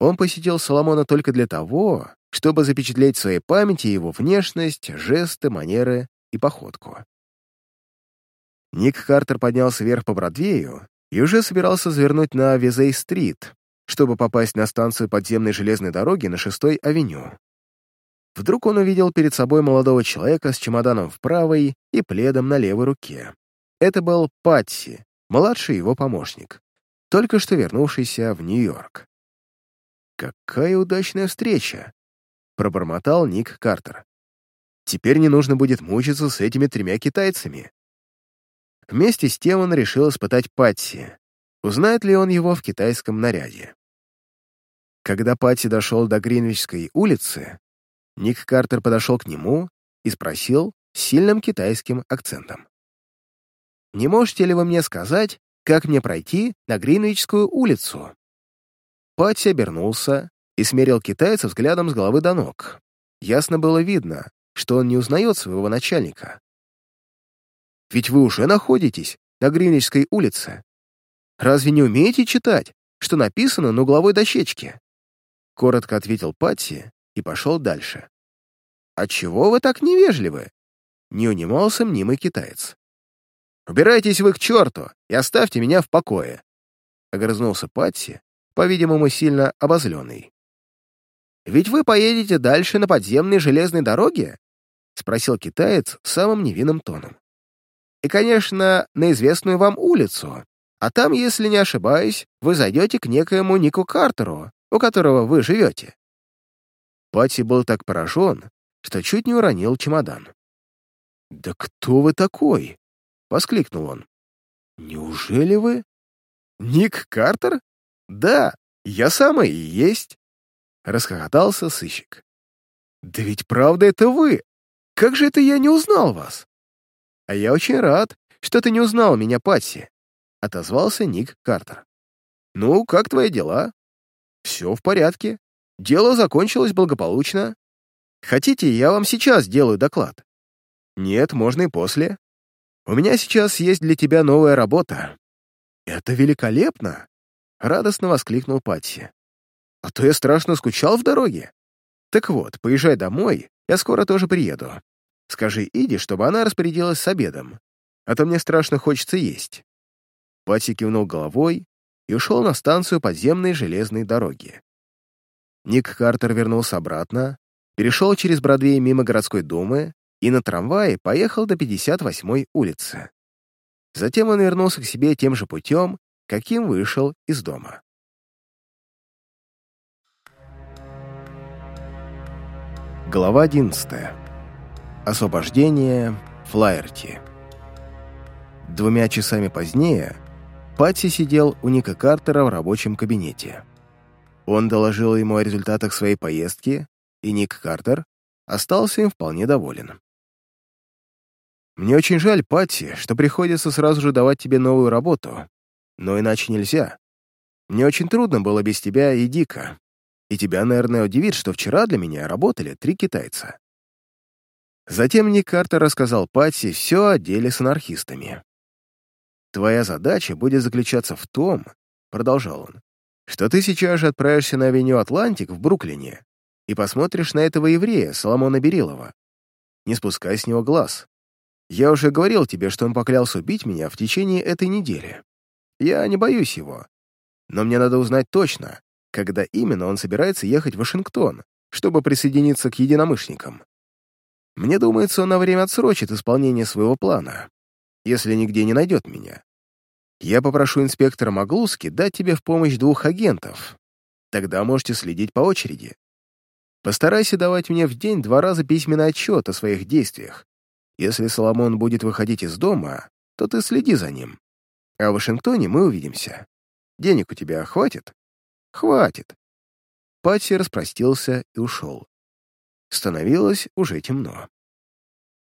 Он посетил Соломона только для того, чтобы запечатлеть в своей памяти его внешность, жесты, манеры и походку. Ник Картер поднялся вверх по Бродвею и уже собирался завернуть на Визей-стрит, чтобы попасть на станцию подземной железной дороги на 6-й авеню. Вдруг он увидел перед собой молодого человека с чемоданом в правой и пледом на левой руке. Это был Патси, младший его помощник, только что вернувшийся в Нью-Йорк. «Какая удачная встреча!» — пробормотал Ник Картер. «Теперь не нужно будет мучиться с этими тремя китайцами». Вместе с тем он решил испытать Патси, узнает ли он его в китайском наряде. Когда Патси дошел до Гринвичской улицы, Ник Картер подошел к нему и спросил с сильным китайским акцентом. «Не можете ли вы мне сказать, как мне пройти на Гринвичскую улицу?» Патси обернулся и смерил китайца взглядом с головы до ног. Ясно было видно, что он не узнает своего начальника. «Ведь вы уже находитесь на Гринвичской улице. Разве не умеете читать, что написано на угловой дощечке?» Коротко ответил Патси и пошел дальше. «Отчего вы так невежливы?» Не унимался мнимый китаец. «Убирайтесь вы к черту и оставьте меня в покое!» Огрызнулся Патси, по-видимому, сильно обозленный. «Ведь вы поедете дальше на подземной железной дороге?» — спросил китаец самым невинным тоном. «И, конечно, на известную вам улицу. А там, если не ошибаюсь, вы зайдете к некоему Нику Картеру, у которого вы живете». Пати был так поражен, что чуть не уронил чемодан. «Да кто вы такой?» — воскликнул он. «Неужели вы?» «Ник Картер? Да, я самый и есть!» Расхохотался сыщик. «Да ведь правда это вы! Как же это я не узнал вас?» «А я очень рад, что ты не узнал меня, Патси», — отозвался Ник Картер. «Ну, как твои дела?» «Все в порядке. Дело закончилось благополучно. Хотите, я вам сейчас сделаю доклад?» «Нет, можно и после. У меня сейчас есть для тебя новая работа». «Это великолепно!» — радостно воскликнул Патси. «А то я страшно скучал в дороге. Так вот, поезжай домой, я скоро тоже приеду. Скажи Иди, чтобы она распорядилась с обедом, а то мне страшно хочется есть». Патси кивнул головой и ушел на станцию подземной железной дороги. Ник Картер вернулся обратно, перешел через Бродвей мимо городской думы и на трамвае поехал до 58-й улицы. Затем он вернулся к себе тем же путем, каким вышел из дома. Глава 11. Освобождение Флайерти. Двумя часами позднее Патси сидел у Ника Картера в рабочем кабинете. Он доложил ему о результатах своей поездки, и Ник Картер остался им вполне доволен. «Мне очень жаль, Патти, что приходится сразу же давать тебе новую работу, но иначе нельзя. Мне очень трудно было без тебя и Дика, и тебя, наверное, удивит, что вчера для меня работали три китайца». Затем Ник Картер рассказал Патти все о деле с анархистами. «Твоя задача будет заключаться в том, — продолжал он, — что ты сейчас же отправишься на авеню Атлантик в Бруклине и посмотришь на этого еврея, Соломона Берилова. Не спускай с него глаз. Я уже говорил тебе, что он поклялся убить меня в течение этой недели. Я не боюсь его. Но мне надо узнать точно, когда именно он собирается ехать в Вашингтон, чтобы присоединиться к единомышленникам. Мне думается, он на время отсрочит исполнение своего плана, если нигде не найдет меня. Я попрошу инспектора Маглуски дать тебе в помощь двух агентов. Тогда можете следить по очереди. Постарайся давать мне в день два раза письменный отчет о своих действиях. Если Соломон будет выходить из дома, то ты следи за ним. А в Вашингтоне мы увидимся. Денег у тебя хватит? Хватит. Патси распростился и ушел. Становилось уже темно.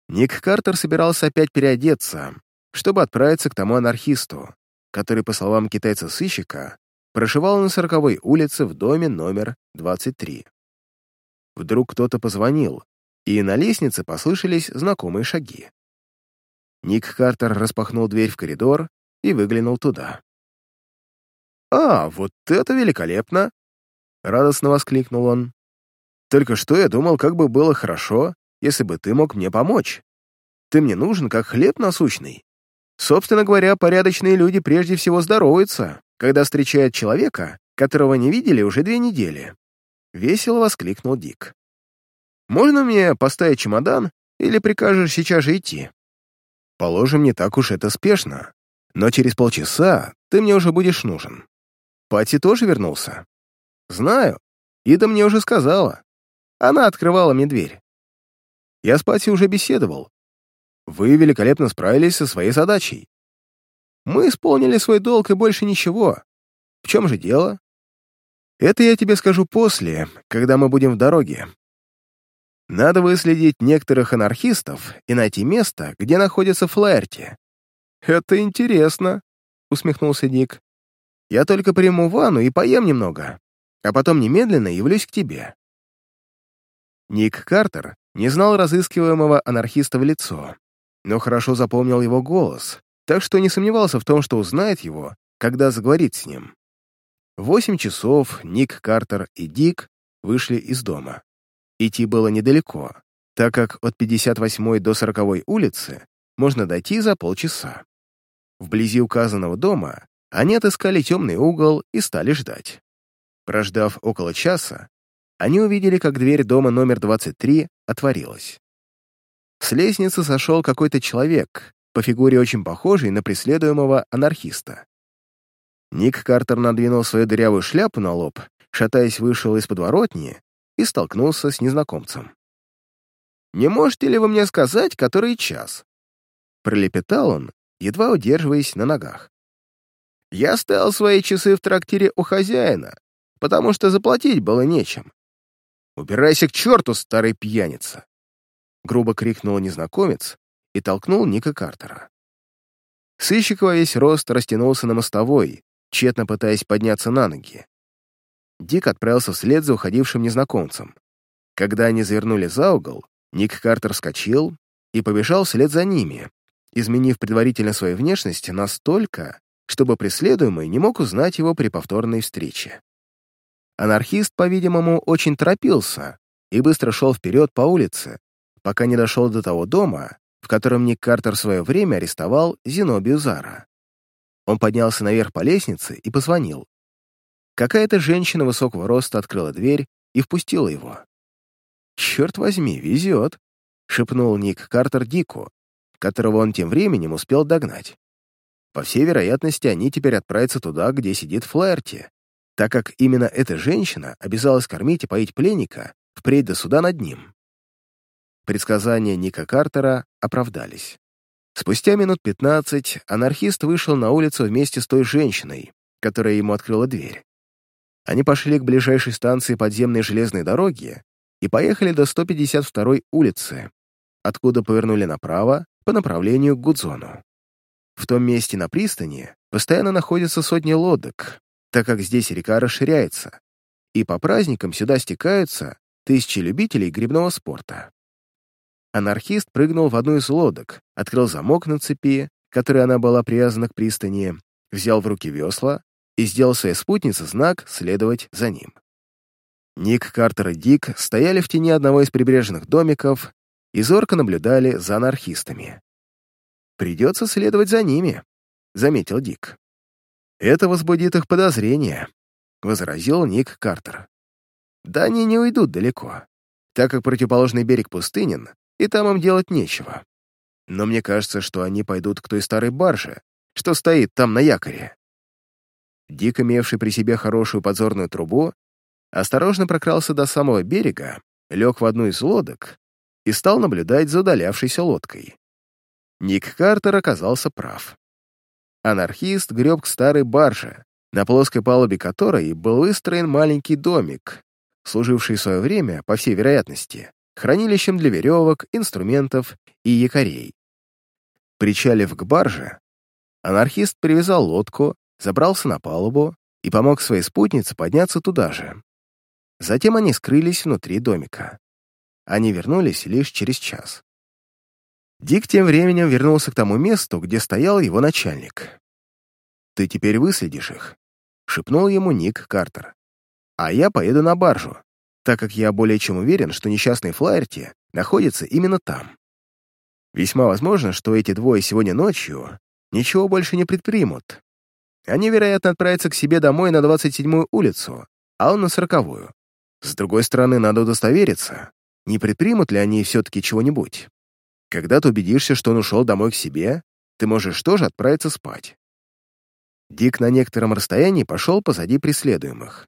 Ник Картер собирался опять переодеться, чтобы отправиться к тому анархисту, который, по словам китайца-сыщика, проживал на сороковой улице в доме номер 23. Вдруг кто-то позвонил, и на лестнице послышались знакомые шаги. Ник Картер распахнул дверь в коридор и выглянул туда. «А, вот это великолепно!» — радостно воскликнул он. «Только что я думал, как бы было хорошо, если бы ты мог мне помочь. Ты мне нужен, как хлеб насущный. Собственно говоря, порядочные люди прежде всего здороваются, когда встречают человека, которого не видели уже две недели. Весело воскликнул Дик. «Можно мне поставить чемодан, или прикажешь сейчас же идти?» «Положим, не так уж это спешно, но через полчаса ты мне уже будешь нужен. Пати тоже вернулся?» «Знаю. Ида мне уже сказала. Она открывала мне дверь. Я с Пати уже беседовал. Вы великолепно справились со своей задачей. Мы исполнили свой долг и больше ничего. В чем же дело? Это я тебе скажу после, когда мы будем в дороге. Надо выследить некоторых анархистов и найти место, где находится Флаерти. «Это интересно», — усмехнулся Дик. «Я только приму ванну и поем немного, а потом немедленно явлюсь к тебе». Ник Картер не знал разыскиваемого анархиста в лицо, но хорошо запомнил его голос, так что не сомневался в том, что узнает его, когда заговорит с ним. В восемь часов Ник Картер и Дик вышли из дома. Идти было недалеко, так как от 58-й до 40-й улицы можно дойти за полчаса. Вблизи указанного дома они отыскали темный угол и стали ждать. Прождав около часа, они увидели, как дверь дома номер 23 отворилась. С лестницы сошел какой-то человек, по фигуре очень похожий на преследуемого анархиста. Ник Картер надвинул свою дырявую шляпу на лоб, шатаясь, вышел из подворотни и столкнулся с незнакомцем. «Не можете ли вы мне сказать, который час?» Пролепетал он, едва удерживаясь на ногах. «Я ставил свои часы в трактире у хозяина, потому что заплатить было нечем. «Убирайся к черту, старый пьяница!» Грубо крикнул незнакомец и толкнул Ника Картера. Сыщик во весь рост растянулся на мостовой, тщетно пытаясь подняться на ноги. Дик отправился вслед за уходившим незнакомцем. Когда они завернули за угол, Ник Картер вскочил и побежал вслед за ними, изменив предварительно свою внешность настолько, чтобы преследуемый не мог узнать его при повторной встрече. Анархист, по-видимому, очень торопился и быстро шел вперед по улице, пока не дошел до того дома, в котором Ник Картер в свое время арестовал Зенобию Зара. Он поднялся наверх по лестнице и позвонил. Какая-то женщина высокого роста открыла дверь и впустила его. «Черт возьми, везет», — шепнул Ник Картер Дику, которого он тем временем успел догнать. По всей вероятности, они теперь отправятся туда, где сидит Флэрти, так как именно эта женщина обязалась кормить и поить пленника впредь до суда над ним. Предсказания Ника Картера оправдались. Спустя минут пятнадцать анархист вышел на улицу вместе с той женщиной, которая ему открыла дверь. Они пошли к ближайшей станции подземной железной дороги и поехали до 152-й улицы, откуда повернули направо по направлению к Гудзону. В том месте на пристани постоянно находятся сотни лодок, так как здесь река расширяется, и по праздникам сюда стекаются тысячи любителей грибного спорта. Анархист прыгнул в одну из лодок, открыл замок на цепи, которой она была привязана к пристани, взял в руки весла и сделал своей спутнице знак следовать за ним. Ник, Картер и Дик стояли в тени одного из прибрежных домиков и зорко наблюдали за анархистами. «Придется следовать за ними», — заметил Дик. «Это возбудит их подозрения», — возразил Ник Картер. «Да они не уйдут далеко, так как противоположный берег пустынен, и там им делать нечего. Но мне кажется, что они пойдут к той старой барже, что стоит там на якоре». Дик, имевший при себе хорошую подзорную трубу, осторожно прокрался до самого берега, лег в одну из лодок и стал наблюдать за удалявшейся лодкой. Ник Картер оказался прав анархист греб к старой барже, на плоской палубе которой был выстроен маленький домик, служивший в свое время, по всей вероятности, хранилищем для веревок, инструментов и якорей. Причалив к барже, анархист привязал лодку, забрался на палубу и помог своей спутнице подняться туда же. Затем они скрылись внутри домика. Они вернулись лишь через час. Дик тем временем вернулся к тому месту, где стоял его начальник. «Ты теперь выследишь их», — шепнул ему Ник Картер. «А я поеду на баржу, так как я более чем уверен, что несчастный Флайерти находится именно там. Весьма возможно, что эти двое сегодня ночью ничего больше не предпримут. Они, вероятно, отправятся к себе домой на 27-ю улицу, а он на 40-ю. С другой стороны, надо удостовериться, не предпримут ли они все-таки чего-нибудь. Когда ты убедишься, что он ушел домой к себе, ты можешь тоже отправиться спать. Дик на некотором расстоянии пошел позади преследуемых.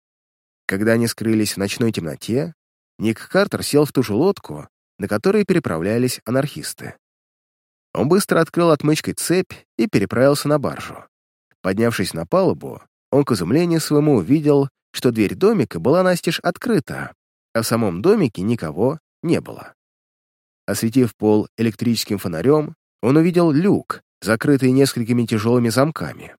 Когда они скрылись в ночной темноте, Ник Картер сел в ту же лодку, на которой переправлялись анархисты. Он быстро открыл отмычкой цепь и переправился на баржу. Поднявшись на палубу, он, к изумлению своему, увидел, что дверь домика была настежь открыта, а в самом домике никого не было. Осветив пол электрическим фонарем, он увидел люк, закрытый несколькими тяжелыми замками.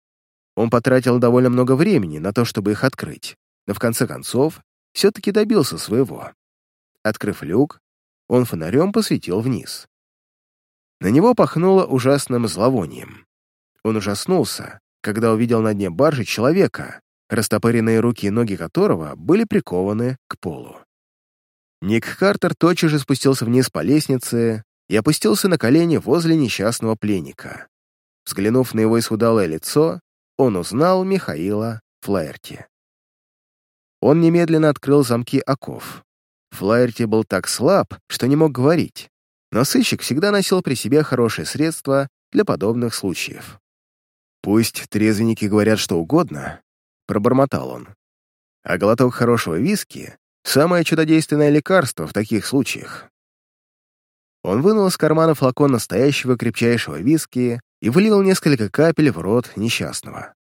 Он потратил довольно много времени на то, чтобы их открыть, но в конце концов все-таки добился своего. Открыв люк, он фонарем посветил вниз. На него пахнуло ужасным зловонием. Он ужаснулся, когда увидел на дне баржи человека, растопыренные руки и ноги которого были прикованы к полу. Ник Картер тотчас же спустился вниз по лестнице и опустился на колени возле несчастного пленника. Взглянув на его исхудалое лицо, он узнал Михаила Флаерти. Он немедленно открыл замки оков. Флаерти был так слаб, что не мог говорить, но сыщик всегда носил при себе хорошее средство для подобных случаев. «Пусть трезвенники говорят что угодно», — пробормотал он. «А глоток хорошего виски — самое чудодейственное лекарство в таких случаях». Он вынул из кармана флакон настоящего крепчайшего виски и вылил несколько капель в рот несчастного.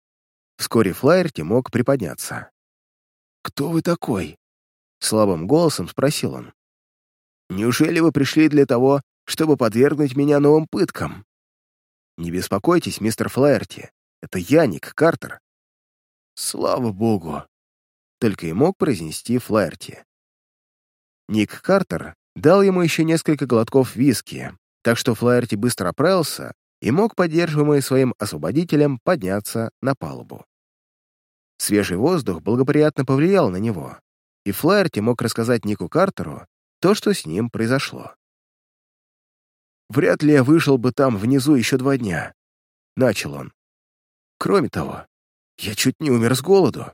Вскоре Флайерти мог приподняться. «Кто вы такой?» — слабым голосом спросил он. «Неужели вы пришли для того, чтобы подвергнуть меня новым пыткам?» «Не беспокойтесь, мистер Флаерти, это я, Ник Картер». «Слава богу!» — только и мог произнести Флаерти. Ник Картер дал ему еще несколько глотков виски, так что Флаерти быстро оправился и мог, поддерживаемый своим освободителем, подняться на палубу. Свежий воздух благоприятно повлиял на него, и Флаерти мог рассказать Нику Картеру то, что с ним произошло. «Вряд ли я вышел бы там внизу еще два дня», — начал он. «Кроме того, я чуть не умер с голоду.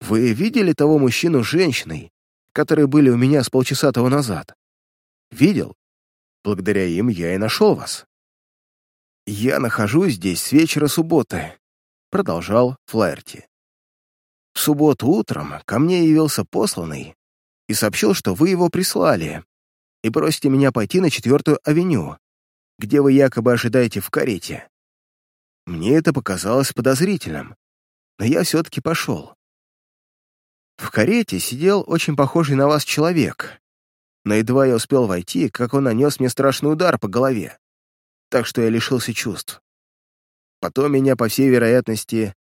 Вы видели того мужчину с женщиной, которые были у меня с полчаса того назад? Видел? Благодаря им я и нашел вас. Я нахожусь здесь с вечера субботы, продолжал Флаерти. В субботу утром ко мне явился посланный и сообщил, что вы его прислали, и просите меня пойти на четвертую авеню, где вы якобы ожидаете в карете. Мне это показалось подозрительным, но я все-таки пошел. В карете сидел очень похожий на вас человек, но едва я успел войти, как он нанес мне страшный удар по голове, так что я лишился чувств. Потом меня, по всей вероятности,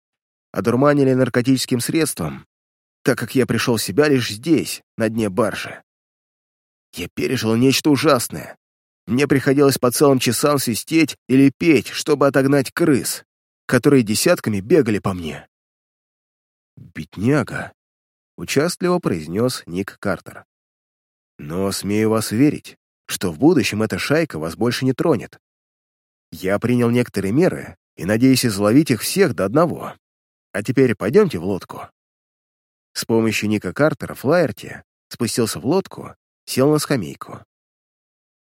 одурманили наркотическим средством, так как я пришел в себя лишь здесь, на дне баржи. Я пережил нечто ужасное. Мне приходилось по целым часам свистеть или петь, чтобы отогнать крыс, которые десятками бегали по мне. «Бедняга», участливо произнес Ник Картер. «Но смею вас верить, что в будущем эта шайка вас больше не тронет. Я принял некоторые меры и надеюсь изловить их всех до одного. А теперь пойдемте в лодку». С помощью Ника Картера Флаерти спустился в лодку, сел на скамейку.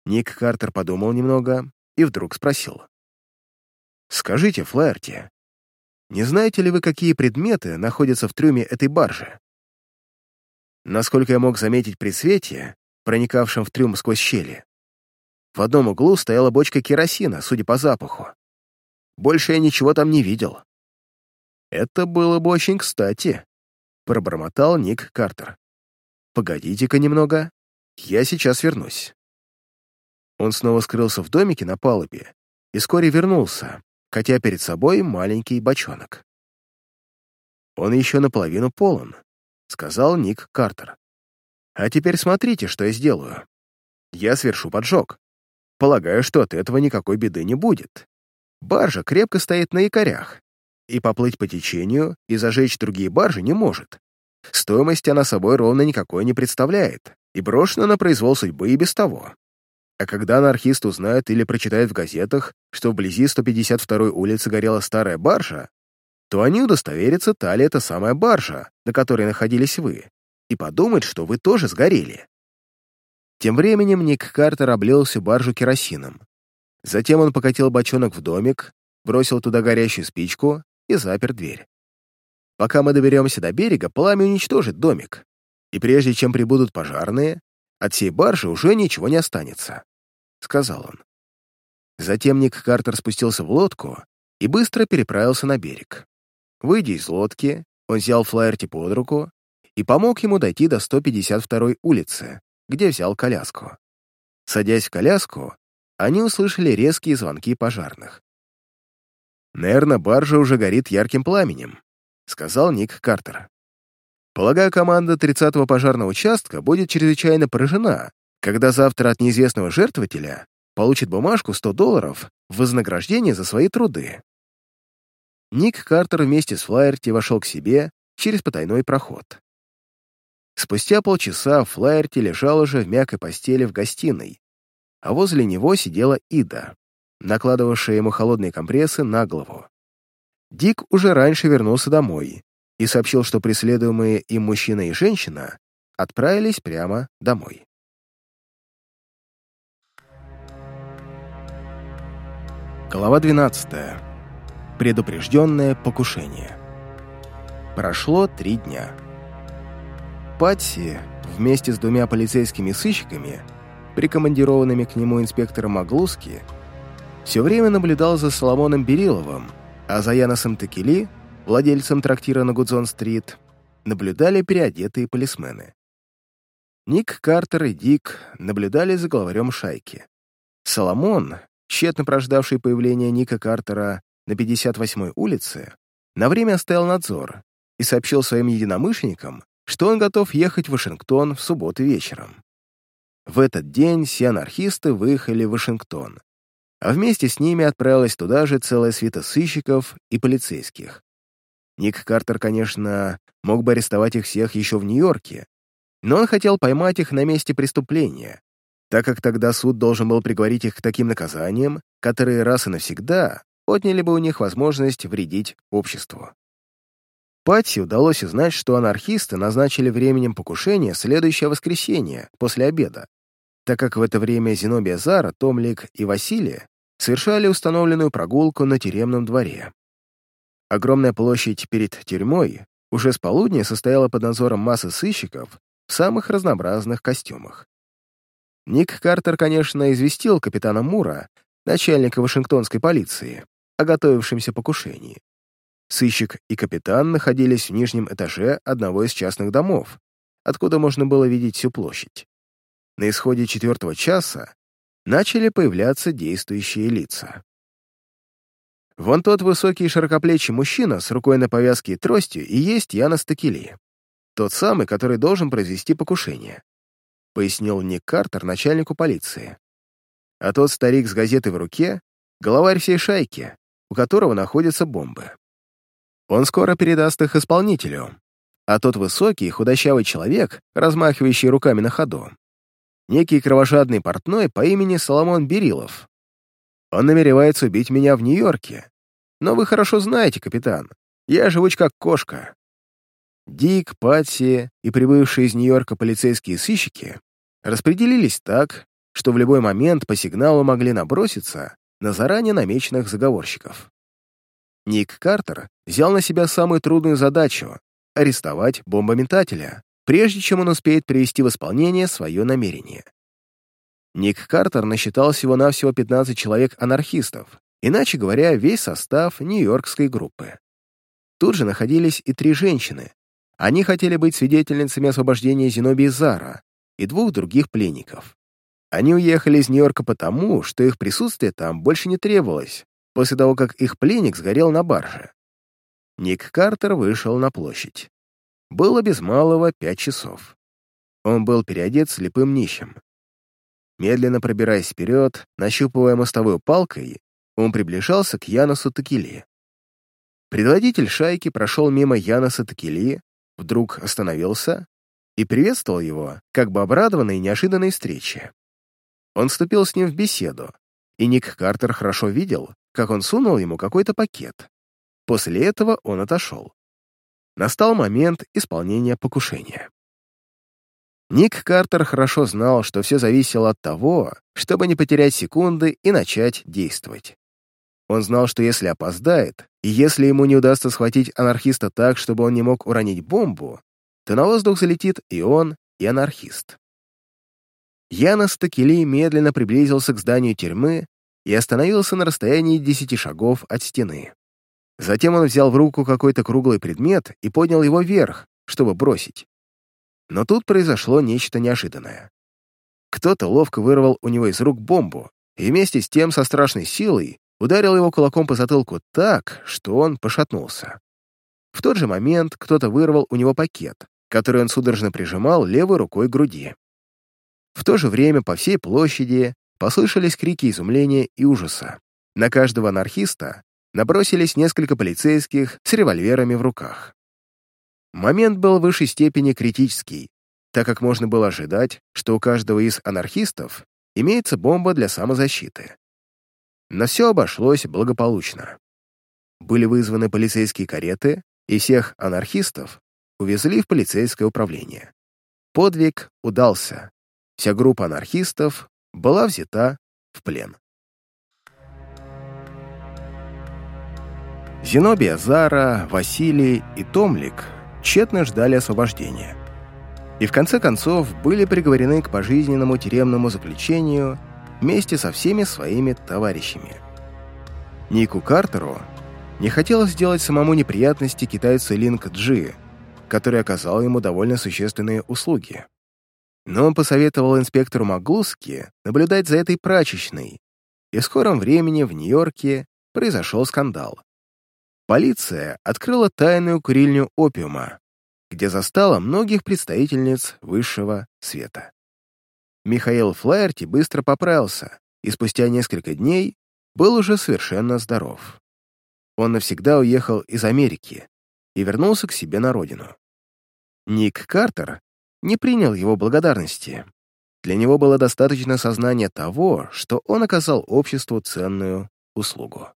Ник Картер подумал немного и вдруг спросил. «Скажите, Флаерти, не знаете ли вы, какие предметы находятся в трюме этой баржи?» Насколько я мог заметить при свете, проникавшем в трюм сквозь щели, в одном углу стояла бочка керосина, судя по запаху. Больше я ничего там не видел. «Это было бы очень кстати», — пробормотал Ник Картер. «Погодите-ка немного, я сейчас вернусь». Он снова скрылся в домике на палубе и вскоре вернулся, хотя перед собой маленький бочонок. Он еще наполовину полон, сказал Ник Картер. «А теперь смотрите, что я сделаю. Я свершу поджог. Полагаю, что от этого никакой беды не будет. Баржа крепко стоит на якорях, и поплыть по течению и зажечь другие баржи не может. Стоимость она собой ровно никакой не представляет, и брошена на произвол судьбы и без того. А когда анархист узнает или прочитает в газетах, что вблизи 152-й улицы горела старая баржа, то они удостоверятся, та ли это самая баржа, на которой находились вы, и подумают, что вы тоже сгорели. Тем временем Ник Картер облил всю баржу керосином. Затем он покатил бочонок в домик, бросил туда горящую спичку и запер дверь. Пока мы доберемся до берега, пламя уничтожит домик. И прежде чем прибудут пожарные, от всей баржи уже ничего не останется», — сказал он. Затем Ник Картер спустился в лодку и быстро переправился на берег. Выйдя из лодки, он взял Флаерти под руку и помог ему дойти до 152-й улицы, где взял коляску. Садясь в коляску, они услышали резкие звонки пожарных. «Наверное, баржа уже горит ярким пламенем», — сказал Ник Картер. «Полагаю, команда 30-го пожарного участка будет чрезвычайно поражена, когда завтра от неизвестного жертвователя получит бумажку 100 долларов в вознаграждение за свои труды». Ник Картер вместе с Флаерти вошел к себе через потайной проход. Спустя полчаса Флаерти лежал уже в мягкой постели в гостиной, а возле него сидела Ида, накладывавшая ему холодные компрессы на голову. Дик уже раньше вернулся домой и сообщил, что преследуемые им мужчина и женщина отправились прямо домой. Глава 12. Предупрежденное покушение. Прошло три дня. Патси вместе с двумя полицейскими сыщиками, прикомандированными к нему инспектором Маглуски, все время наблюдал за Соломоном Бериловым, а за Яносом Текели, владельцем трактира на Гудзон-стрит, наблюдали переодетые полисмены. Ник Картер и Дик наблюдали за главарем шайки. Соломон, тщетно прождавший появление Ника Картера на 58-й улице, на время оставил надзор и сообщил своим единомышленникам, что он готов ехать в Вашингтон в субботу вечером. В этот день все анархисты выехали в Вашингтон, а вместе с ними отправилась туда же целая свита сыщиков и полицейских. Ник Картер, конечно, мог бы арестовать их всех еще в Нью-Йорке, но он хотел поймать их на месте преступления, так как тогда суд должен был приговорить их к таким наказаниям, которые раз и навсегда отняли бы у них возможность вредить обществу. Патси удалось узнать, что анархисты назначили временем покушения следующее воскресенье, после обеда, так как в это время Зенобия Зара, Томлик и Василия совершали установленную прогулку на тюремном дворе. Огромная площадь перед тюрьмой уже с полудня состояла под надзором массы сыщиков в самых разнообразных костюмах. Ник Картер, конечно, известил капитана Мура, начальника Вашингтонской полиции, о готовившемся покушении. Сыщик и капитан находились в нижнем этаже одного из частных домов, откуда можно было видеть всю площадь. На исходе четвертого часа начали появляться действующие лица. Вон тот высокий широкоплечий мужчина с рукой на повязке и тростью и есть Янос Текили. Тот самый, который должен произвести покушение, пояснил Ник Картер начальнику полиции. А тот старик с газетой в руке — главарь всей шайки, у которого находятся бомбы. Он скоро передаст их исполнителю, а тот высокий, худощавый человек, размахивающий руками на ходу, некий кровожадный портной по имени Соломон Берилов. Он намеревается убить меня в Нью-Йорке. Но вы хорошо знаете, капитан, я живуч как кошка. Дик, Патси и прибывшие из Нью-Йорка полицейские сыщики распределились так, что в любой момент по сигналу могли наброситься на заранее намеченных заговорщиков. Ник Картер взял на себя самую трудную задачу — арестовать бомбометателя, прежде чем он успеет привести в исполнение свое намерение. Ник Картер насчитал всего-навсего 15 человек-анархистов, иначе говоря, весь состав Нью-Йоркской группы. Тут же находились и три женщины. Они хотели быть свидетельницами освобождения Зенобии Зара и двух других пленников. Они уехали из Нью-Йорка потому, что их присутствие там больше не требовалось, после того, как их пленник сгорел на барже. Ник Картер вышел на площадь. Было без малого пять часов. Он был переодет слепым нищим. Медленно пробираясь вперед, нащупывая мостовую палкой, он приближался к Яносу Такили. Предводитель шайки прошел мимо Яноса Такили, вдруг остановился и приветствовал его, как бы обрадованный неожиданной встрече. Он вступил с ним в беседу, и Ник Картер хорошо видел, как он сунул ему какой-то пакет. После этого он отошел. Настал момент исполнения покушения. Ник Картер хорошо знал, что все зависело от того, чтобы не потерять секунды и начать действовать. Он знал, что если опоздает, и если ему не удастся схватить анархиста так, чтобы он не мог уронить бомбу, то на воздух залетит и он, и анархист. Янос Такели медленно приблизился к зданию тюрьмы и остановился на расстоянии десяти шагов от стены. Затем он взял в руку какой-то круглый предмет и поднял его вверх, чтобы бросить. Но тут произошло нечто неожиданное. Кто-то ловко вырвал у него из рук бомбу и вместе с тем со страшной силой ударил его кулаком по затылку так, что он пошатнулся. В тот же момент кто-то вырвал у него пакет, который он судорожно прижимал левой рукой к груди. В то же время по всей площади послышались крики изумления и ужаса. На каждого анархиста набросились несколько полицейских с револьверами в руках. Момент был в высшей степени критический, так как можно было ожидать, что у каждого из анархистов имеется бомба для самозащиты. Но все обошлось благополучно. Были вызваны полицейские кареты, и всех анархистов увезли в полицейское управление. Подвиг удался. Вся группа анархистов была взята в плен. Зенобия Зара, Василий и Томлик тщетно ждали освобождения. И в конце концов были приговорены к пожизненному тюремному заключению вместе со всеми своими товарищами. Нику Картеру не хотелось сделать самому неприятности китайцу Линк Джи, который оказал ему довольно существенные услуги. Но он посоветовал инспектору Маглуски наблюдать за этой прачечной, и в скором времени в Нью-Йорке произошел скандал. Полиция открыла тайную курильню опиума, где застала многих представительниц высшего света. Михаил Флаерти быстро поправился и спустя несколько дней был уже совершенно здоров. Он навсегда уехал из Америки и вернулся к себе на родину. Ник Картер не принял его благодарности. Для него было достаточно сознания того, что он оказал обществу ценную услугу.